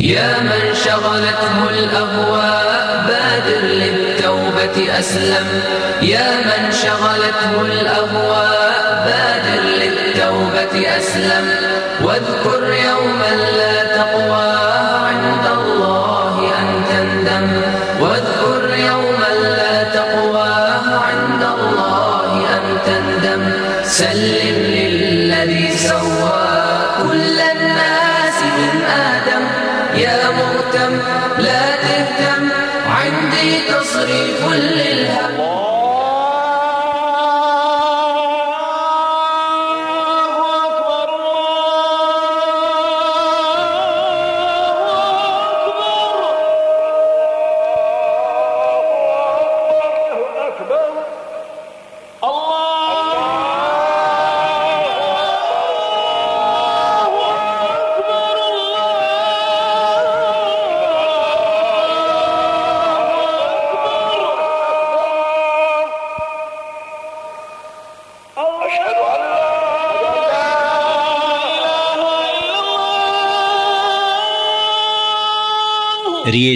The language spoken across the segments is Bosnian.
يا من شغلته الأهواء بادر للتوبة أسلم. يا من شغلته الأهواء بادر للتوبة أسلم. واذكر يوما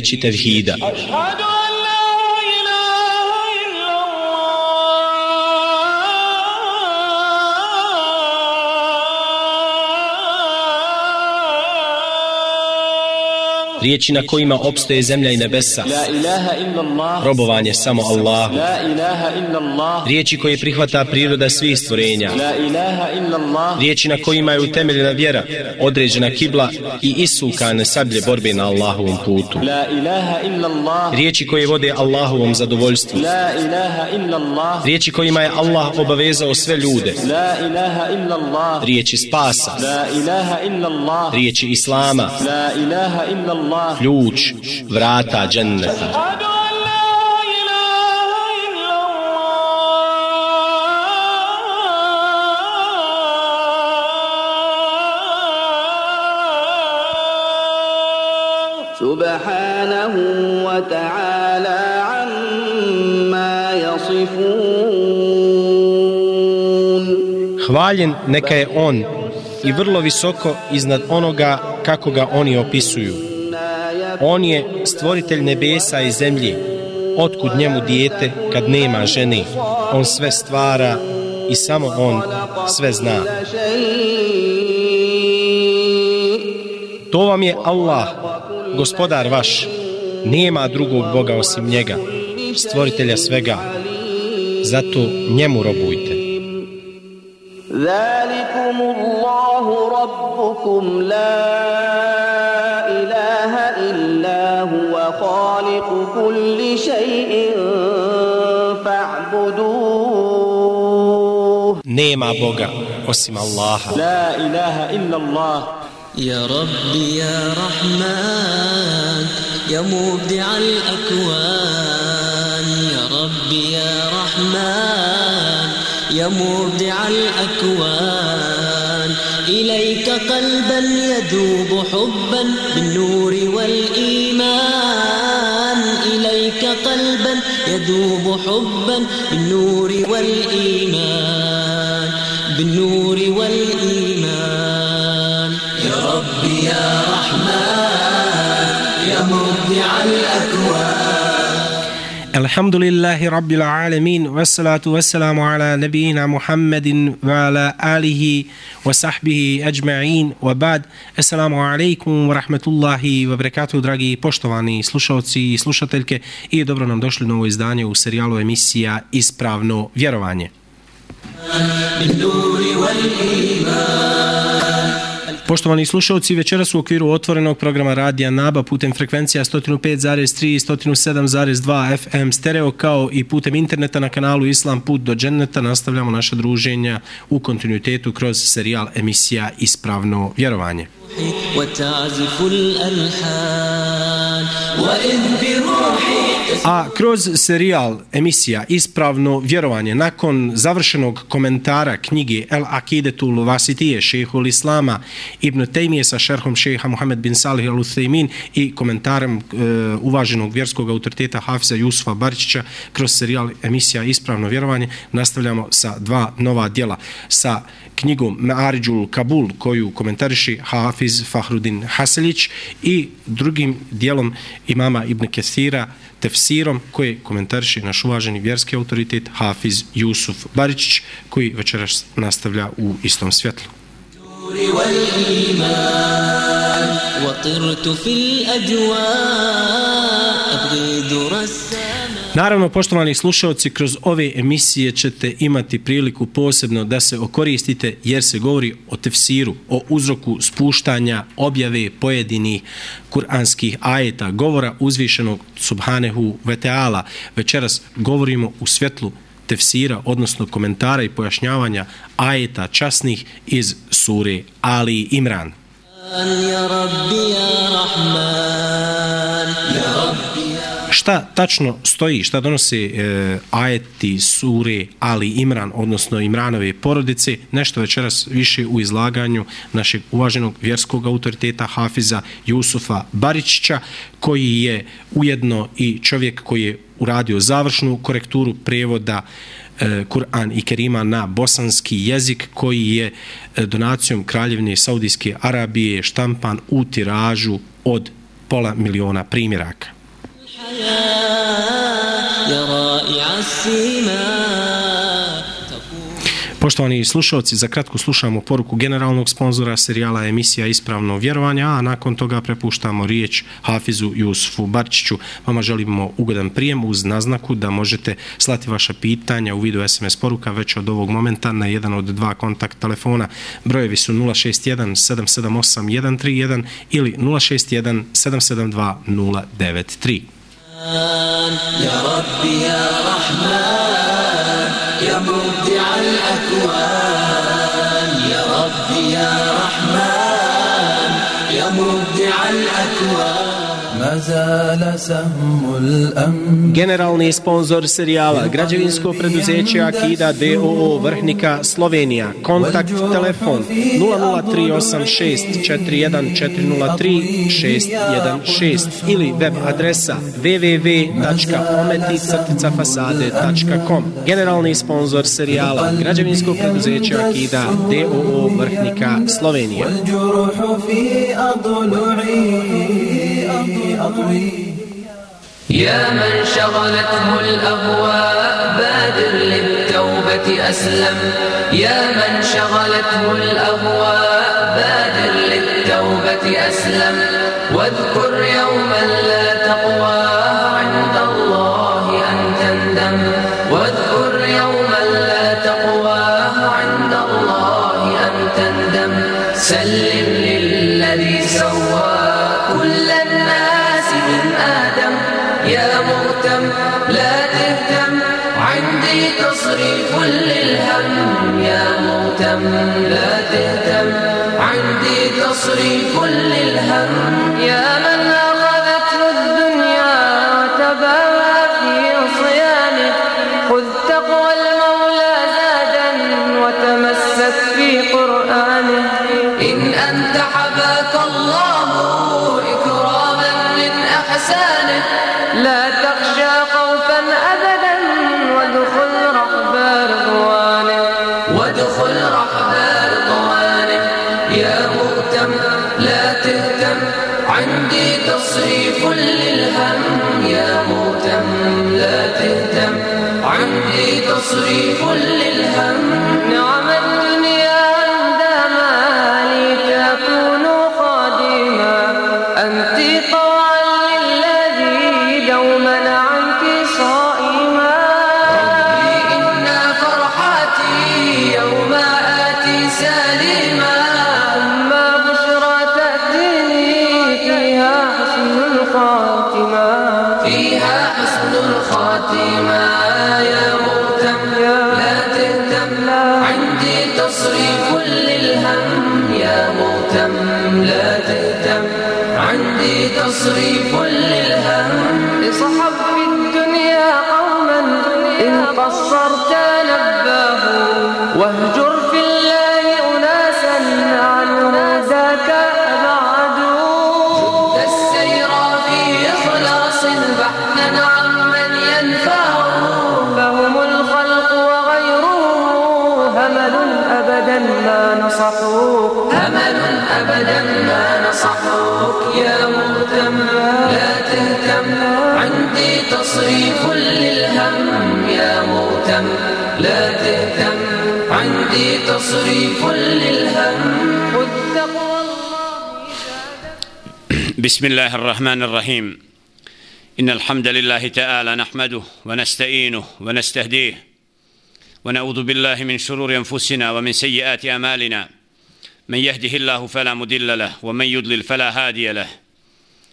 riječi tevhida. Riječi na kojima opstoje zemlja i nebesa, robovanje samo Allahu, riječi koje prihvata priroda svih stvorenja, riječi na kojima je utemeljena vjera, određena kibla i isukane sablje borbe na Allahovom putu, riječi koje vode Allahovom zadovoljstvu, riječi kojima je Allah obavezao sve ljude, riječi spasa, riječi Islama, ključ vrata dženneta. سبحانه وتعالى عما يصفون Hvaljen neka je on i vrlo visoko iznad onoga kako ga oni opisuju. On je stvoritelj nebesa i zemlje. Otkud njemu dijete kad nema žene? On sve stvara i samo on sve zna. To vam je Allah, gospodar vaš. Nema drugog Boga osim njega, stvoritelja svega. Zato njemu robujte. Zalikum Allahu rabbukum la كل شيء فاعبدوه. نيما بوغا osim الله. لا إله إلا الله. يا ربي يا رحمن يا مبدع الأكوان. يا ربي يا رحمن يا مبدع الأكوان. إليك قلبا يذوب حبا بالنور والإيمان. إليك قلبا يذوب حبا بالنور والإيمان بالنور والإيمان. يا ربي يا رحمن يا مبدع الأكوان. Alhamdulillahi Rabbil Alamin Wassalatu wassalamu ala nabijina Muhammedin Wa ala alihi Wa sahbihi ajma'in Wa bad. Assalamu alaikum Wa rahmatullahi Wa barakatuh Dragi poštovani slušalci i slušateljke I dobro nam došli novo izdanje U serijalu emisija Ispravno vjerovanje. Min nuri wal iman. Poštovani slušalci, večeras u okviru otvorenog programa Radija Naba putem frekvencija 105.3 i 107.2 FM stereo kao i putem interneta na kanalu Islam Put do Dženneta nastavljamo naša druženja u kontinuitetu kroz serijal emisija Ispravno vjerovanje. وتعزف الألحان وإذ بروحي A kroz serijal emisija Ispravno vjerovanje nakon završenog komentara knjige El Akidetul Vasitije šehul Islama Ibn Tejmije sa šerhom šeha Muhammed bin Salih al Uthejmin i komentarem e, uvaženog vjerskog autoriteta Hafiza Jusufa Barčića kroz serijal emisija Ispravno vjerovanje nastavljamo sa dva nova dijela. Sa knjigom Me'ariđul Kabul koju komentariši Hafiz Fahrudin Haselić i drugim dijelom imama Ibn Kesira tefsirom koje komentariši naš uvaženi vjerski autoritet Hafiz Jusuf Baričić koji večeras nastavlja u istom svjetlu. والإيمان وطرت في الأجواء أبغي در السماء Naravno, poštovani slušalci, kroz ove emisije ćete imati priliku posebno da se okoristite jer se govori o tefsiru, o uzroku spuštanja objave pojedinih kuranskih ajeta, govora uzvišenog Subhanehu Veteala. Večeras govorimo u svjetlu tefsira, odnosno komentara i pojašnjavanja ajeta časnih iz sure Ali Imran. Ja Rabbi, ja Rahman, ja Rabbi. Šta tačno stoji, šta donose e, ajeti sure Ali Imran, odnosno Imranove porodice, nešto večeras više u izlaganju našeg uvaženog vjerskog autoriteta Hafiza Jusufa Baričića, koji je ujedno i čovjek koji je uradio završnu korekturu prevoda e, Kur'an i Kerima na bosanski jezik koji je e, donacijom Kraljevne Saudijske Arabije štampan u tiražu od pola miliona primjeraka. Poštovani slušalci, za kratko slušamo poruku generalnog sponzora serijala emisija Ispravno vjerovanje, a nakon toga prepuštamo riječ Hafizu Jusufu Barčiću. Vama želimo ugodan prijem uz naznaku da možete slati vaša pitanja u vidu SMS poruka već od ovog momenta na jedan od dva kontakt telefona. Brojevi su 061 778 131 ili 061 772 093. يا ربي يا رحمن يا مبدع الأكوان. Generalni sponsor serijala građevinsko preduzeće Akida DOO Vrhnika Slovenija. Kontakt telefon 0038641403616 ili web adresa www.ometi-fasade.com Generalni sponsor serijala građevinsko preduzeće Akida DOO Vrhnika Slovenija. والجروح في أضلعي يا من شغلته الأهواء بادر للتوبة أسلم. يا من شغلته الأهواء بادر للتوبة أسلم. واذكر يوما لا تقوى عند الله أن تندم. واذكر يوما لا تقوى عند الله أن تندم. سلم لا تهتم. عندي تصريف للهم. يا تصريف للهم يا مهتم لا تهتم. عندي تصريف للهم تصريف للهم يا مهتم لا تهتم عندي تصريف للهم. بسم الله الرحمن الرحيم. إن الحمد لله تعالى نحمده ونستعينه ونستهديه. ونعوذ بالله من شرور أنفسنا ومن سيئات أعمالنا. من يهده الله فلا مضل له ومن يضلل فلا هادي له.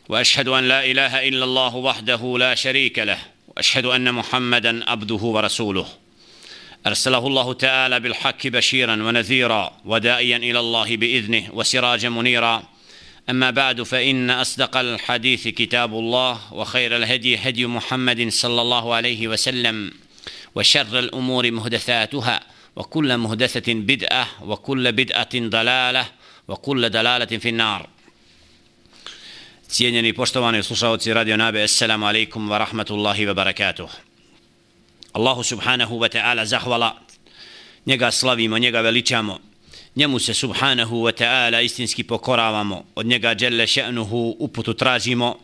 وأشهد أن لا إله إلا الله وحده لا شريك له وأشهد أن محمدا عبده ورسوله. أرسله الله تعالى بالحق بشيرا ونذيرا ودائيا إلى الله بإذنه وسراجا منيرا. أما بعد فإن أصدق الحديث كتاب الله وخير الهدي هدي محمد صلى الله عليه وسلم وشر الأمور مهدثاتها وكل مهدثة بدعة وكل بدعة ضلالة وكل ضلالة في النار. Cijenjeni i poštovani slušalci Radio Nabe, Assalamu alaikum wa rahmatullahi wa barakatuh. Allahu subhanahu wa ta'ala zahvala, njega slavimo, njega veličamo, njemu se subhanahu wa ta'ala istinski pokoravamo, od njega djelle še'nuhu uputu tražimo,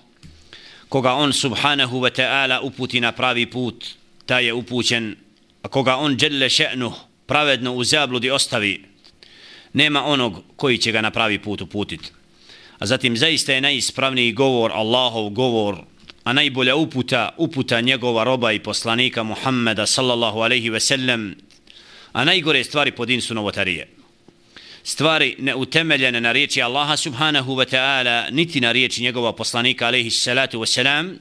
koga on subhanahu wa ta'ala uputi na pravi put, taj je upućen, a koga on djelle še'nuh pravedno u zabludi ostavi, nema onog koji će ga na pravi put uputiti. A zatim zaista je najispravniji govor Allahov govor, a najbolja uputa, uputa njegova roba i poslanika Muhammeda sallallahu alaihi ve sellem, a najgore stvari po din su novotarije. Stvari neutemeljene na riječi Allaha subhanahu wa ta'ala, niti na riječi njegova poslanika alaihi salatu wa salam,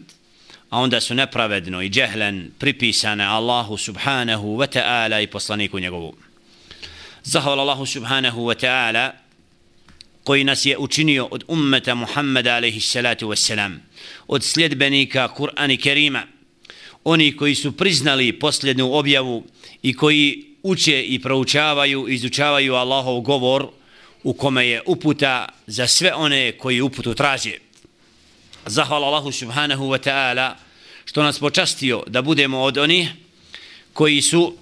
a onda su nepravedno i džehlen pripisane Allahu subhanahu wa ta'ala i poslaniku njegovu. Zahvala Allahu subhanahu wa ta'ala koji nas je učinio od ummeta Muhammeda alaihi salatu wassalam, od sljedbenika Kur'ana Kerima, oni koji su priznali posljednu objavu i koji uče i proučavaju, izučavaju Allahov govor u kome je uputa za sve one koji uputu traže. Zahvala Allahu subhanahu wa ta'ala što nas počastio da budemo od onih koji su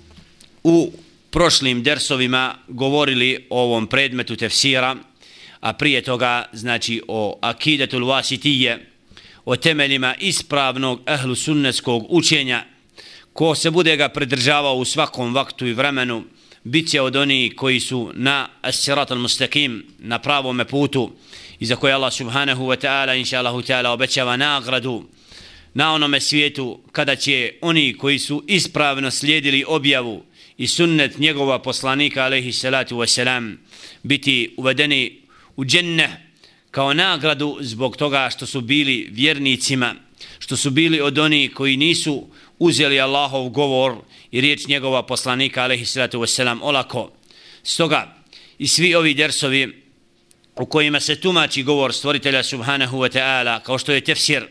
u prošlim dersovima govorili o ovom predmetu tefsira, a prije toga znači o akidatul wasitije, o temeljima ispravnog ehlu sunnetskog učenja, ko se bude ga pridržavao u svakom vaktu i vremenu, bit će od onih koji su na asirat al-mustaqim, na pravome putu, i za koje Allah subhanahu wa ta'ala, inša Allahu ta'ala, obećava nagradu na onome svijetu, kada će oni koji su ispravno slijedili objavu i sunnet njegova poslanika, alaihi salatu wa salam, biti uvedeni u dženne kao nagradu zbog toga što su bili vjernicima, što su bili od onih koji nisu uzeli Allahov govor i riječ njegova poslanika, alaihi salatu wasalam, olako. Stoga, i svi ovi dersovi u kojima se tumači govor stvoritelja subhanahu wa ta'ala, kao što je tefsir,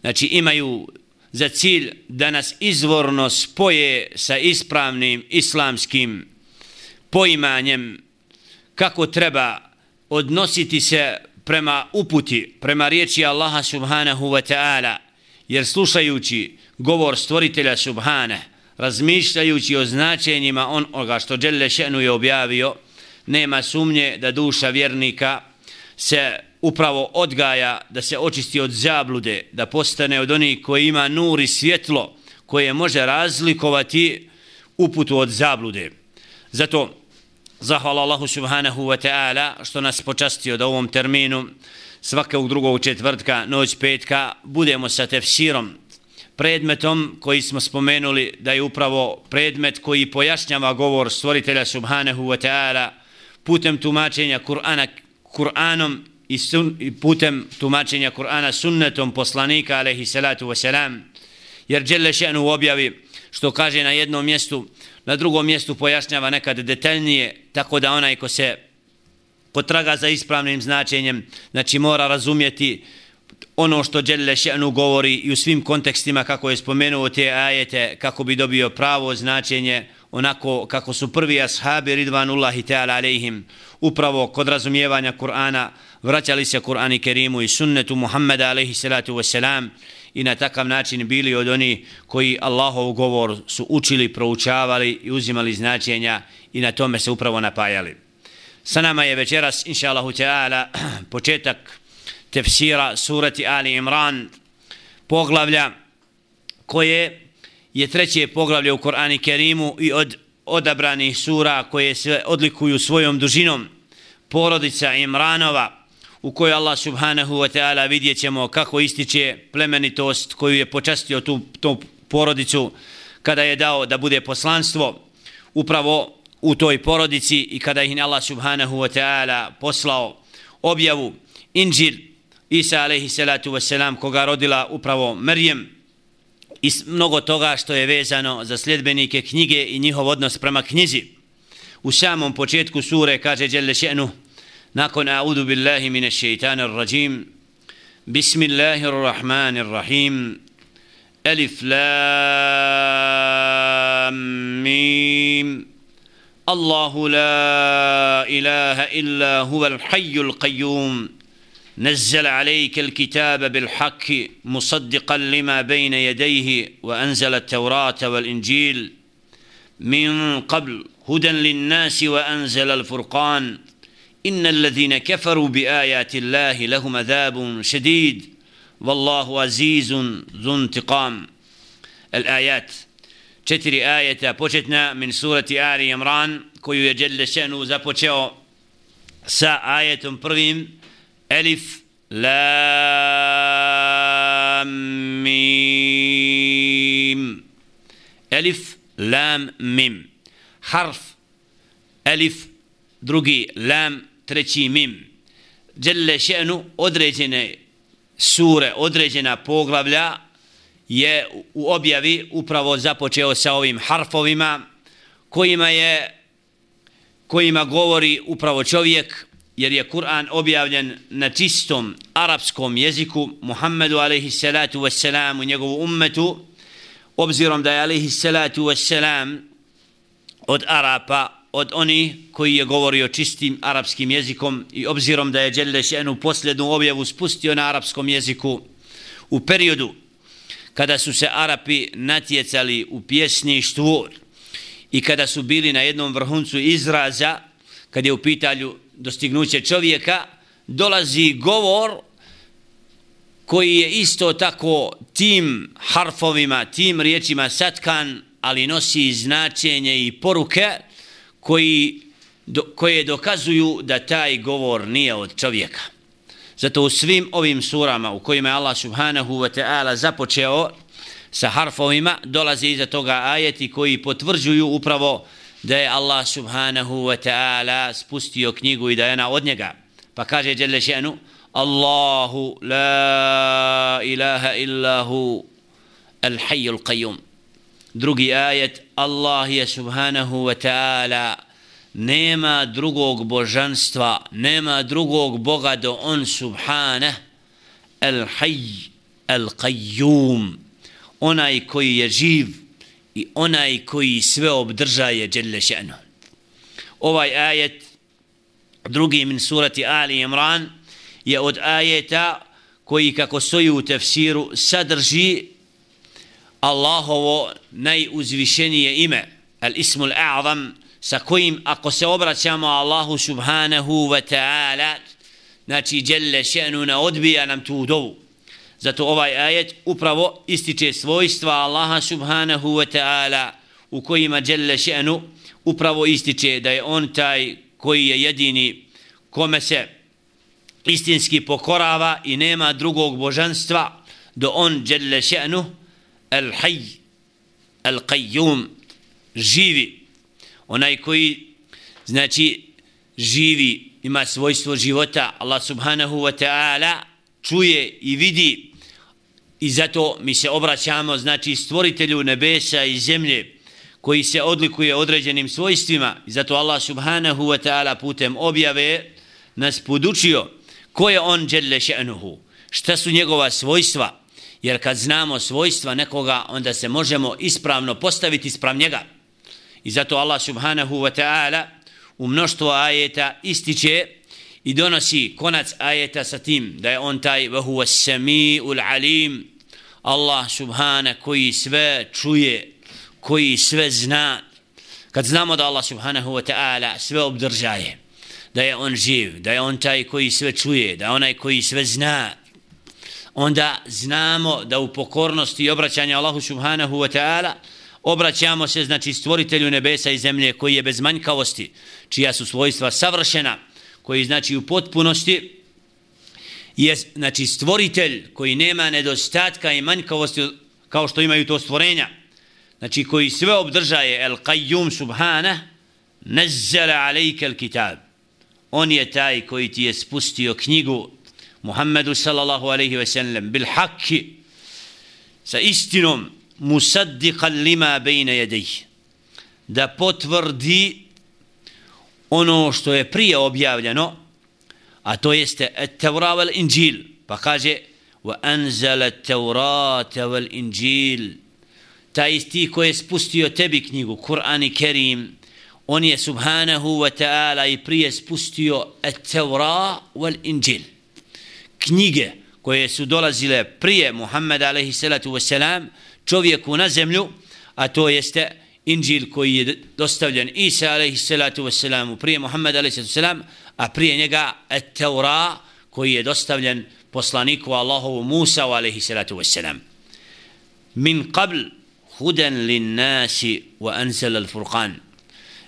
znači imaju za cilj da nas izvorno spoje sa ispravnim islamskim poimanjem kako treba odnositi se prema uputi, prema riječi Allaha subhanahu wa ta'ala, jer slušajući govor stvoritelja subhane, razmišljajući o značenjima onoga što Đelle Šenu je objavio, nema sumnje da duša vjernika se upravo odgaja, da se očisti od zablude, da postane od onih koji ima nur i svjetlo, koje može razlikovati uputu od zablude. Zato, zahvala Allahu subhanahu wa ta'ala, što nas počastio da u ovom terminu, svakog drugog četvrtka, noć petka, budemo sa tefsirom, predmetom koji smo spomenuli da je upravo predmet koji pojašnjava govor stvoritelja subhanahu wa ta'ala putem tumačenja Kur'ana Kur'anom i, sun, i putem tumačenja Kur'ana sunnetom poslanika alaihi salatu wa salam jer Đelle še'nu objavi što kaže na jednom mjestu na drugom mjestu pojašnjava nekad detaljnije tako da onaj ko se potraga za ispravnim značenjem, znači mora razumjeti ono što Đelle Še'nu govori i u svim kontekstima kako je spomenuo te ajete, kako bi dobio pravo značenje, onako kako su prvi ashabi ridvanullahi ta'ala alejhim upravo kod razumijevanja Kur'ana vraćali se Kur'ani Kerimu i sunnetu Muhammeda alejhi salatu vesselam i na takav način bili od oni koji Allahov govor su učili, proučavali i uzimali značenja i na tome se upravo napajali. Sa nama je večeras, inša Allahu Teala, početak tefsira surati Ali Imran, poglavlja koje je treće poglavlje u Korani Kerimu i od odabranih sura koje se odlikuju svojom dužinom porodica Imranova u kojoj Allah subhanahu wa ta'ala vidjet ćemo kako ističe plemenitost koju je počastio tu, tu porodicu kada je dao da bude poslanstvo upravo u toj porodici i kada ih Allah subhanahu wa ta'ala poslao objavu Inđil Isa alaihi salatu wasalam koga rodila upravo Merjem i mnogo toga što je vezano za sljedbenike knjige i njihov odnos prema knjizi. U samom početku sure kaže Đelle še'nu Nakon a'udhu billahi minesh shaitanir racim Bismillahirrahmanirrahim Elif lam mim Allahu la ilahe illa huvel hayyul kayyum نزل عليك الكتاب بالحق مصدقا لما بين يديه وانزل التوراه والانجيل من قبل هدى للناس وانزل الفرقان إن الذين كفروا بآيات الله لهم عذاب شديد والله عزيز ذو انتقام. الآيات. تتري آية بوشتنا من سورة آل يمران كي يجل شأنه زبوشيو سا آية برغيم ألف لام ميم ألف لام ميم حرف. ألف درغي لام ميم treći Mim. Đelle Šenu određene sure, određena poglavlja je u objavi upravo započeo sa ovim harfovima kojima je kojima govori upravo čovjek jer je Kur'an objavljen na čistom arapskom jeziku Muhammedu alaihi salatu wassalam u njegovu ummetu obzirom da je alaihi salatu wassalam od Arapa od oni koji je govorio čistim arapskim jezikom i obzirom da je Đeleš jednu posljednu objavu spustio na arapskom jeziku u periodu kada su se Arapi natjecali u pjesništvu i kada su bili na jednom vrhuncu izraza, kad je u pitanju dostignuće čovjeka, dolazi govor koji je isto tako tim harfovima, tim riječima satkan, ali nosi značenje i poruke koji, do, koje dokazuju da taj govor nije od čovjeka. Zato u svim ovim surama u kojima je Allah subhanahu wa ta'ala započeo sa harfovima, dolazi iza toga ajeti koji potvrđuju upravo da je Allah subhanahu wa ta'ala spustio knjigu i da je ona od njega. Pa kaže Đele še'nu, Allahu la ilaha illahu al hayyul qayyum. Drugi ajet, Allah je subhanahu wa ta'ala nema drugog božanstva, nema drugog Boga do on subhane el hayy el qayyum onaj koji je živ i onaj koji sve obdržaje dželle še'nu. Ovaj ajet drugi min surati Ali Imran je od ajeta koji kako stoji u tefsiru sadrži Allahovo najuzvišenije ime al ismul a'zam sa kojim ako se obraćamo Allahu subhanahu wa ta'ala znači djelle še'nu ne odbija nam tu dovu. Zato ovaj ajet upravo ističe svojstva Allaha subhanahu wa ta'ala u kojima djelle še'nu upravo ističe da je on taj koji je jedini kome se istinski pokorava i nema drugog božanstva do on djelle še'nu El hayy El qayyum živi. Onaj koji znači živi ima svojstvo života Allah subhanahu wa ta'ala čuje i vidi. I zato mi se obraćamo znači stvoritelju nebesa i zemlje koji se odlikuje određenim svojstvima. I zato Allah subhanahu wa ta'ala putem objave nas podučio ko je on dželle še'nuhu, šta su njegova svojstva, jer kad znamo svojstva nekoga, onda se možemo ispravno postaviti sprav njega. I zato Allah subhanahu wa ta'ala u mnoštvo ajeta ističe i donosi konac ajeta sa tim da je on taj vahuva sami'ul alim Allah subhana koji sve čuje koji sve zna kad znamo da Allah subhanahu wa ta'ala sve obdržaje da je on živ da je on taj koji sve čuje da je onaj koji sve zna onda znamo da u pokornosti i obraćanja Allahu subhanahu wa ta'ala obraćamo se znači stvoritelju nebesa i zemlje koji je bez manjkavosti čija su svojstva savršena koji znači u potpunosti je znači stvoritelj koji nema nedostatka i manjkavosti kao što imaju to stvorenja. Znači koji sve obdržaje. El qayyum subhana nazzala alejka al kitab. On je taj koji ti je spustio knjigu Muhammedu sallallahu alaihi ve sellem bil hakki sa istinom musaddiqan lima bayna yadayhi da potvrdi ono što je prije objavljeno a to jeste at-Tawra wal Injil pa kaže wa anzala at-Taurata wal Injil ta isti koji je spustio tebi knjigu Kur'an i Kerim on je subhanahu wa ta'ala i prije spustio at-Tawra wal Injil knjige koje su dolazile prije Muhammeda alaihi salatu wasalam čovjeku na zemlju a to jeste Injil koji je dostavljen Isa alaihi salatu wasalamu prije Muhammeda alaihi salatu wasalam a prije njega et-Taura koji je dostavljen poslaniku Allahovu Musa alaihi salatu wasalam. Min qabl hudan lin nasi wa anzala al-furqan.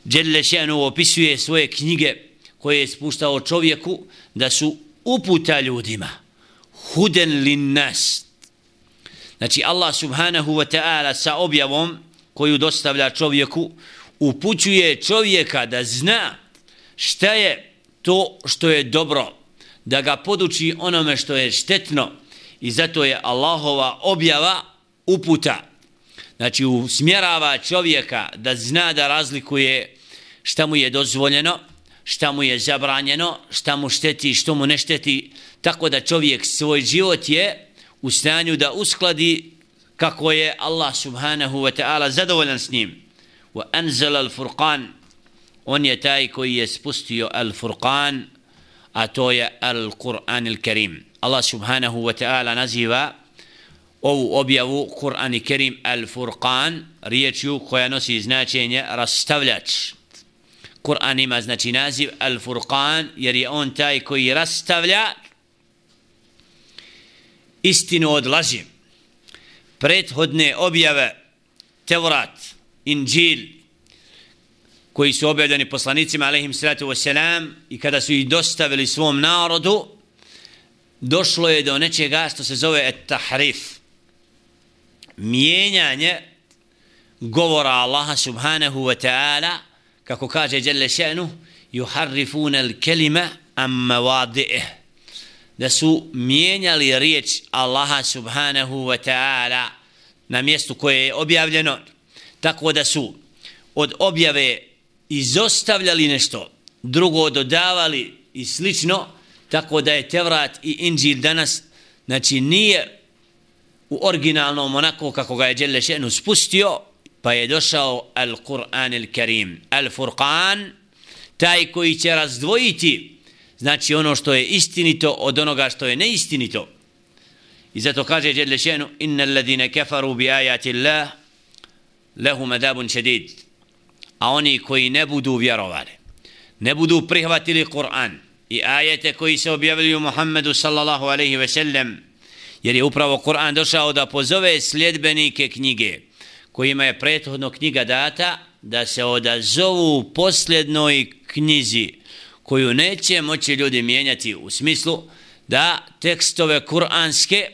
Jelle še'nu opisuje svoje knjige koje je spuštao čovjeku da su uputa ljudima. Huden lin nas. Znači Allah subhanahu wa ta'ala sa objavom koju dostavlja čovjeku upućuje čovjeka da zna šta je to što je dobro, da ga poduči onome što je štetno i zato je Allahova objava uputa. Znači usmjerava čovjeka da zna da razlikuje šta mu je dozvoljeno, šta mu je zabranjeno, šta mu šteti, što mu ne šteti, tako da čovjek svoj život je u stanju da uskladi kako je Allah subhanahu wa ta'ala zadovoljan s njim. Wa anzala al-furqan on je taj koji je spustio Al-Furqan, a to je Al-Qur'an il-Karim. Allah subhanahu wa ta'ala naziva ovu objavu Kur'an i Kerim Al-Furqan, riječju koja nosi značenje rastavljač. Kur'an ima znači naziv Al-Furqan, jer je on taj koji rastavlja istinu od laži. Prethodne objave Tevrat, Inđil, koji su objavljeni poslanicima alaihim salatu wasalam i kada su ih dostavili svom narodu došlo je do nečega što se zove et-tahrif mijenjanje govora Allaha subhanahu wa ta'ala kako kaže Jelle še'nu yuharrifuna l-kelima amma wadi'ih da su mijenjali riječ Allaha subhanahu wa ta'ala na mjestu koje je objavljeno tako da su od objave izostavljali nešto, drugo dodavali i slično, tako da je Tevrat i Inđil danas, znači nije u originalnom onako kako ga je Đelle Šenu spustio, pa je došao Al-Quran Al-Karim, Al-Furqan, taj koji će razdvojiti, znači ono što je istinito od onoga što je neistinito. I zato kaže Đedlešenu, inna alladine kafaru bi ajati Allah, lehum madabun šedid a oni koji ne budu vjerovali, ne budu prihvatili Kur'an i ajete koji se objavili Muhammedu sallallahu alaihi ve sellem, jer je upravo Kur'an došao da pozove sljedbenike knjige, kojima je prethodno knjiga data, da se odazovu posljednoj knjizi, koju neće moći ljudi mijenjati u smislu da tekstove kuranske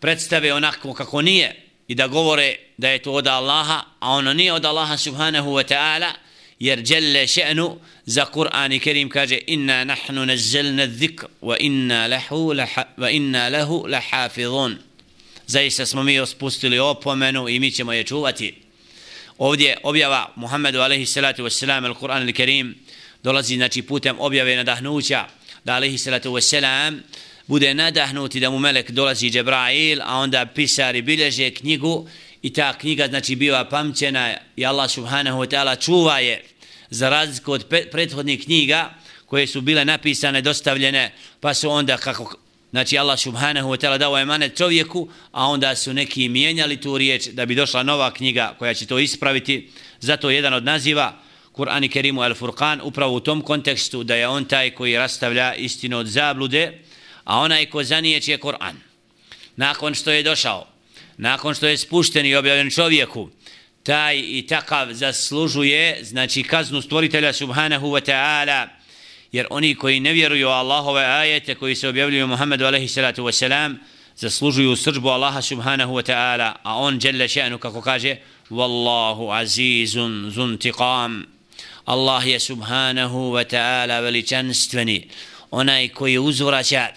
predstave onako kako nije, i da govore da je to od Allaha, a ono nije od Allaha subhanahu wa ta'ala, jer djelle še'nu za Kur'an i Kerim kaže inna nahnu nazzelna dhikr wa inna lahu wa inna lahu lahafidhun. Zaista smo mi ospustili opomenu i mi ćemo je čuvati. Ovdje objava Muhammedu alaihi salatu wassalam al-Quran al-Kerim dolazi znači putem objave nadahnuća da alaihi salatu wasalam bude nadahnuti da mu melek dolazi Džebrail, a onda pisari bilježe knjigu i ta knjiga znači biva pamćena i Allah subhanahu wa ta'ala čuva je za razliku od prethodnih knjiga koje su bile napisane, dostavljene, pa su onda kako Znači Allah subhanahu wa ta'ala dao emanet čovjeku, a onda su neki mijenjali tu riječ da bi došla nova knjiga koja će to ispraviti. Zato jedan od naziva Kur'an i Kerimu al-Furqan upravo u tom kontekstu da je on taj koji rastavlja istinu od zablude, a onaj ko zanijeće je Kur'an. Nakon što je došao, nakon što je spušten i objavljen čovjeku, taj i takav zaslužuje, znači kaznu stvoritelja subhanahu wa ta'ala, jer oni koji ne vjeruju Allahove ajete koji se objavljuju Muhammedu alaihi salatu wasalam zaslužuju srđbu Allaha subhanahu wa ta'ala a on djelle še'nu kako kaže Wallahu azizun zuntiqam. Allah je subhanahu wa ta'ala veličanstveni. Onaj koji uzvraća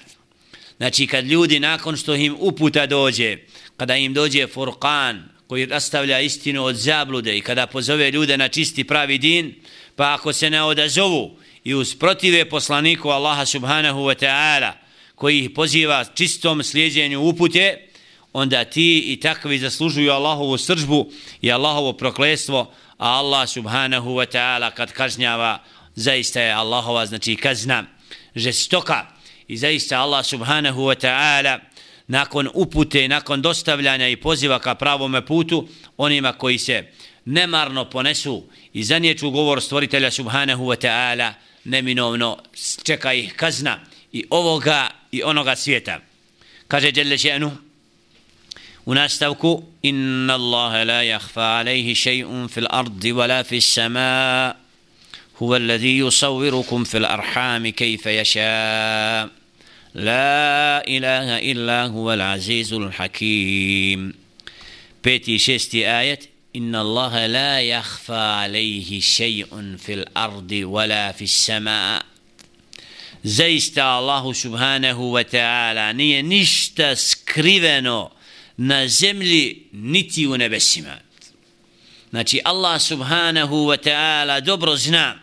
znači kad ljudi nakon što im uputa dođe kada im dođe furqan koji rastavlja istinu od zablude i kada pozove ljude na čisti pravi din pa ako se ne odazovu i usprotive poslaniku Allaha subhanahu wa ta'ala koji ih poziva čistom slijedjenju upute, onda ti i takvi zaslužuju Allahovu sržbu i Allahovo proklestvo, a Allah subhanahu wa ta'ala kad kažnjava, zaista je Allahova znači kazna žestoka. I zaista Allah subhanahu wa ta'ala nakon upute, nakon dostavljanja i poziva ka pravome putu, onima koji se nemarno ponesu i zanijeću govor stvoritelja subhanahu wa ta'ala, neminovno čeka ih kazna i ovoga i onoga svijeta. Kaže Jelle še'nu u nastavku Inna Allahe la jahfa alaihi še'un fil ardi wala fil sama. Huwa alladhi yusawwirukum fil arhami kayfa yasha. La ilaha illa huwa al-azizul hakim. Peti šesti ajet. إن الله لا يخفى عليه شيء في الأرض ولا في السماء zaista Allahu subhanahu wa ta'ala nije ništa skriveno na zemlji niti u nebesima. Znači Allah subhanahu wa ta'ala dobro zna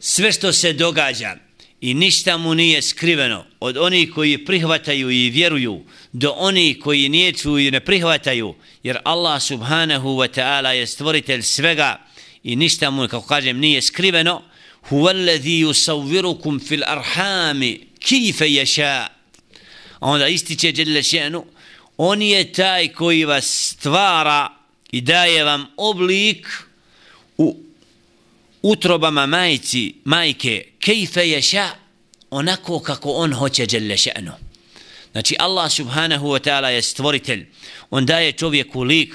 sve što se događa i ništa mu nije skriveno. Od onih koji prihvataju i vjeruju do onih koji nijeću i ne prihvataju. Jer Allah subhanahu wa ta'ala je stvoritelj svega i ništa mu, kako kažem, nije skriveno. Huwa alladhi yusawwirukum fil arhami kayfa yasha. Onda ističe dželle šenu on je taj koji vas stvara i daje vam oblik u utrobama majci, majke, kejfe ješa, onako kako on hoće djelle še'no. Znači Allah subhanahu wa ta'ala je stvoritelj. On daje čovjeku lik.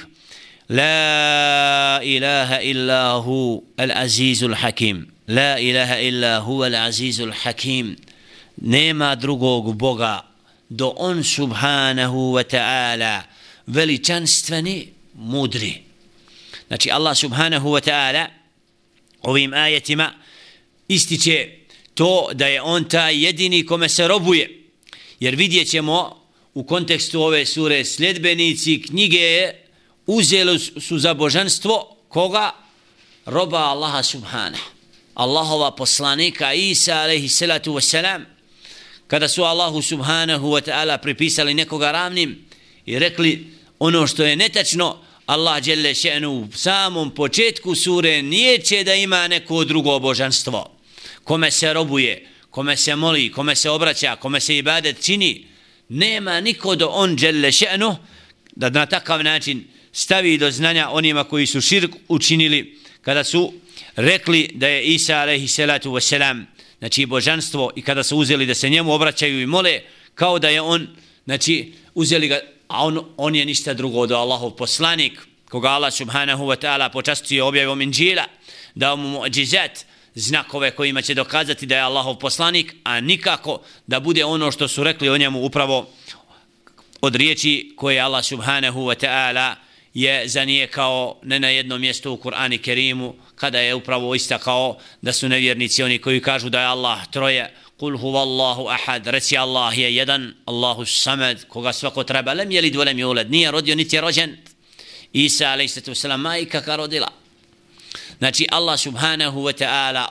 La ilaha illa hu al azizul hakim. La ilaha illa hu al azizul hakim. Nema drugog Boga do on subhanahu wa ta'ala veličanstveni mudri. Znači Allah subhanahu wa ta'ala ovim ajetima ističe to da je on taj jedini kome se robuje. Jer vidjet ćemo u kontekstu ove sure sljedbenici knjige uzeli su za božanstvo koga? Roba Allaha subhana. Allahova poslanika Isa alaihi salatu wasalam kada su Allahu subhanahu wa ta'ala pripisali nekoga ravnim i rekli ono što je netačno Allah dželle še'nu u samom početku sure nijeće da ima neko drugo božanstvo. Kome se robuje, kome se moli, kome se obraća, kome se ibadet čini, nema niko do on dželle še'nu da na takav način stavi do znanja onima koji su širk učinili kada su rekli da je Isa alaihi salatu wasalam znači božanstvo i kada su uzeli da se njemu obraćaju i mole kao da je on znači uzeli ga a on, on je ništa drugo do Allahov poslanik, koga Allah subhanahu wa ta'ala počastio objavom Inđila, dao mu muđizat, znakove kojima će dokazati da je Allahov poslanik, a nikako da bude ono što su rekli o njemu upravo od riječi koje Allah subhanahu wa ta'ala je zanijekao ne na jednom mjestu u Kur'ani Kerimu, kada je upravo istakao da su nevjernici oni koji kažu da je Allah troje, Kul huwa Allahu ahad, reci Allah je jedan, Allahu samad, koga svako treba, lem je li dvolem je nije rodio, niti je rođen. Isa, a.s. majka ka rodila. Znači, Allah subhanahu wa ta'ala,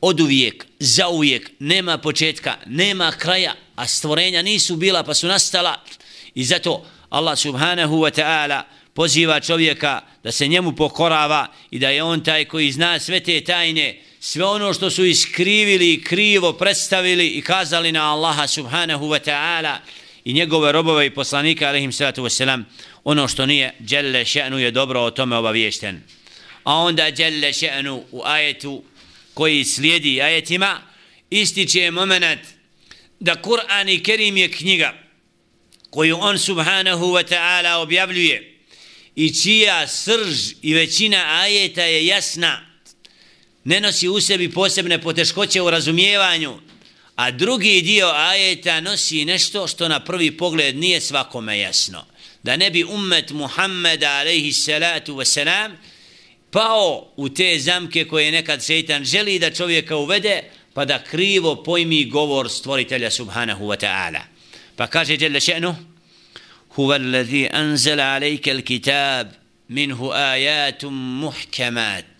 od uvijek, za uvijek, nema početka, nema kraja, a stvorenja nisu bila pa su nastala i zato Allah subhanahu wa ta'ala poziva čovjeka da se njemu pokorava i da je on taj koji zna sve te tajne, sve ono što su iskrivili, krivo predstavili i kazali na Allaha subhanahu wa ta'ala i njegove robove i poslanika alaihim salatu wasalam, ono što nije djelle še'nu je dobro o tome obaviješten. A onda djelle še'nu u ajetu koji slijedi ajetima ističe moment da Kur'an i Kerim je knjiga koju on subhanahu wa ta'ala objavljuje i čija srž i većina ajeta je jasna ne nosi u sebi posebne poteškoće u razumijevanju a drugi dio ajeta nosi nešto što na prvi pogled nije svakome jasno. Da ne bi ummet Muhammeda alaihi salatu wasalam pao u te zamke koje nekad šeitan želi da čovjeka uvede pa da krivo pojmi govor stvoritelja subhanahu wa ta'ala. Pa kaže Jelle še'nu huwa alladhi anzala alejke al-kitab minhu ayatun muhkamat.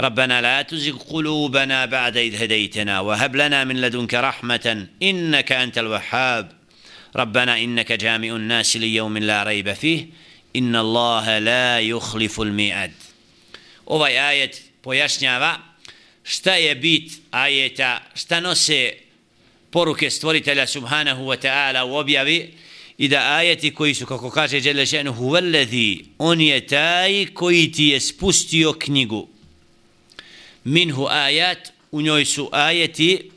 ربنا لا تزغ قلوبنا بعد إذ هديتنا وهب لنا من لدنك رحمة إنك أنت الوهاب ربنا إنك جامع الناس ليوم لا ريب فيه إن الله لا يخلف الميعاد ovaj ajet pojašnjava šta je bit ajeta, šta nose poruke stvoritelja subhanahu wa ta'ala u objavi i da ajeti koji su, kako kaže Đelešenu, huvalladhi, on je taj koji ti je spustio knjigu. Minhu ajat, u njoj su ajeti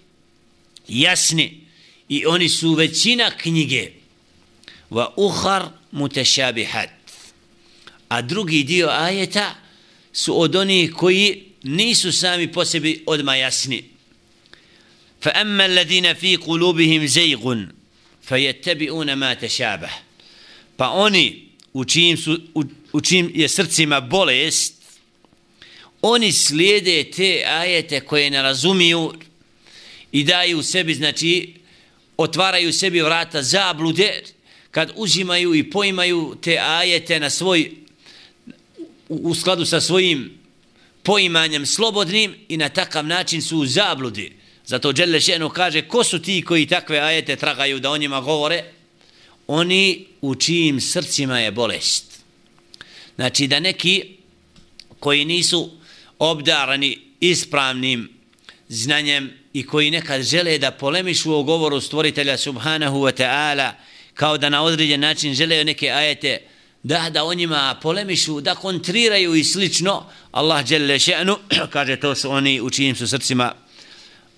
jasni i oni su većina knjige. Va uhar mutešabihat. A drugi dio ajeta su od onih koji nisu sami po sebi odma jasni. Fa amma alladhina fi qulubihim fa fayattabi'una ma tešabah. Pa oni u čijim, su, u, u čijim je srcima bolest, oni slijede te ajete koje ne razumiju i daju sebi, znači, otvaraju sebi vrata zablude kad uzimaju i poimaju te ajete na svoj u skladu sa svojim poimanjem slobodnim i na takav način su u zabludi. Zato Đelle Šeno kaže, ko su ti koji takve ajete tragaju da o njima govore? Oni u čijim srcima je bolest. Znači da neki koji nisu obdarani ispravnim znanjem i koji nekad žele da polemišu o govoru stvoritelja subhanahu wa ta'ala kao da na određen način žele neke ajete da da o njima polemišu, da kontriraju i slično, Allah dželle še'nu, kaže to su oni u čijim su srcima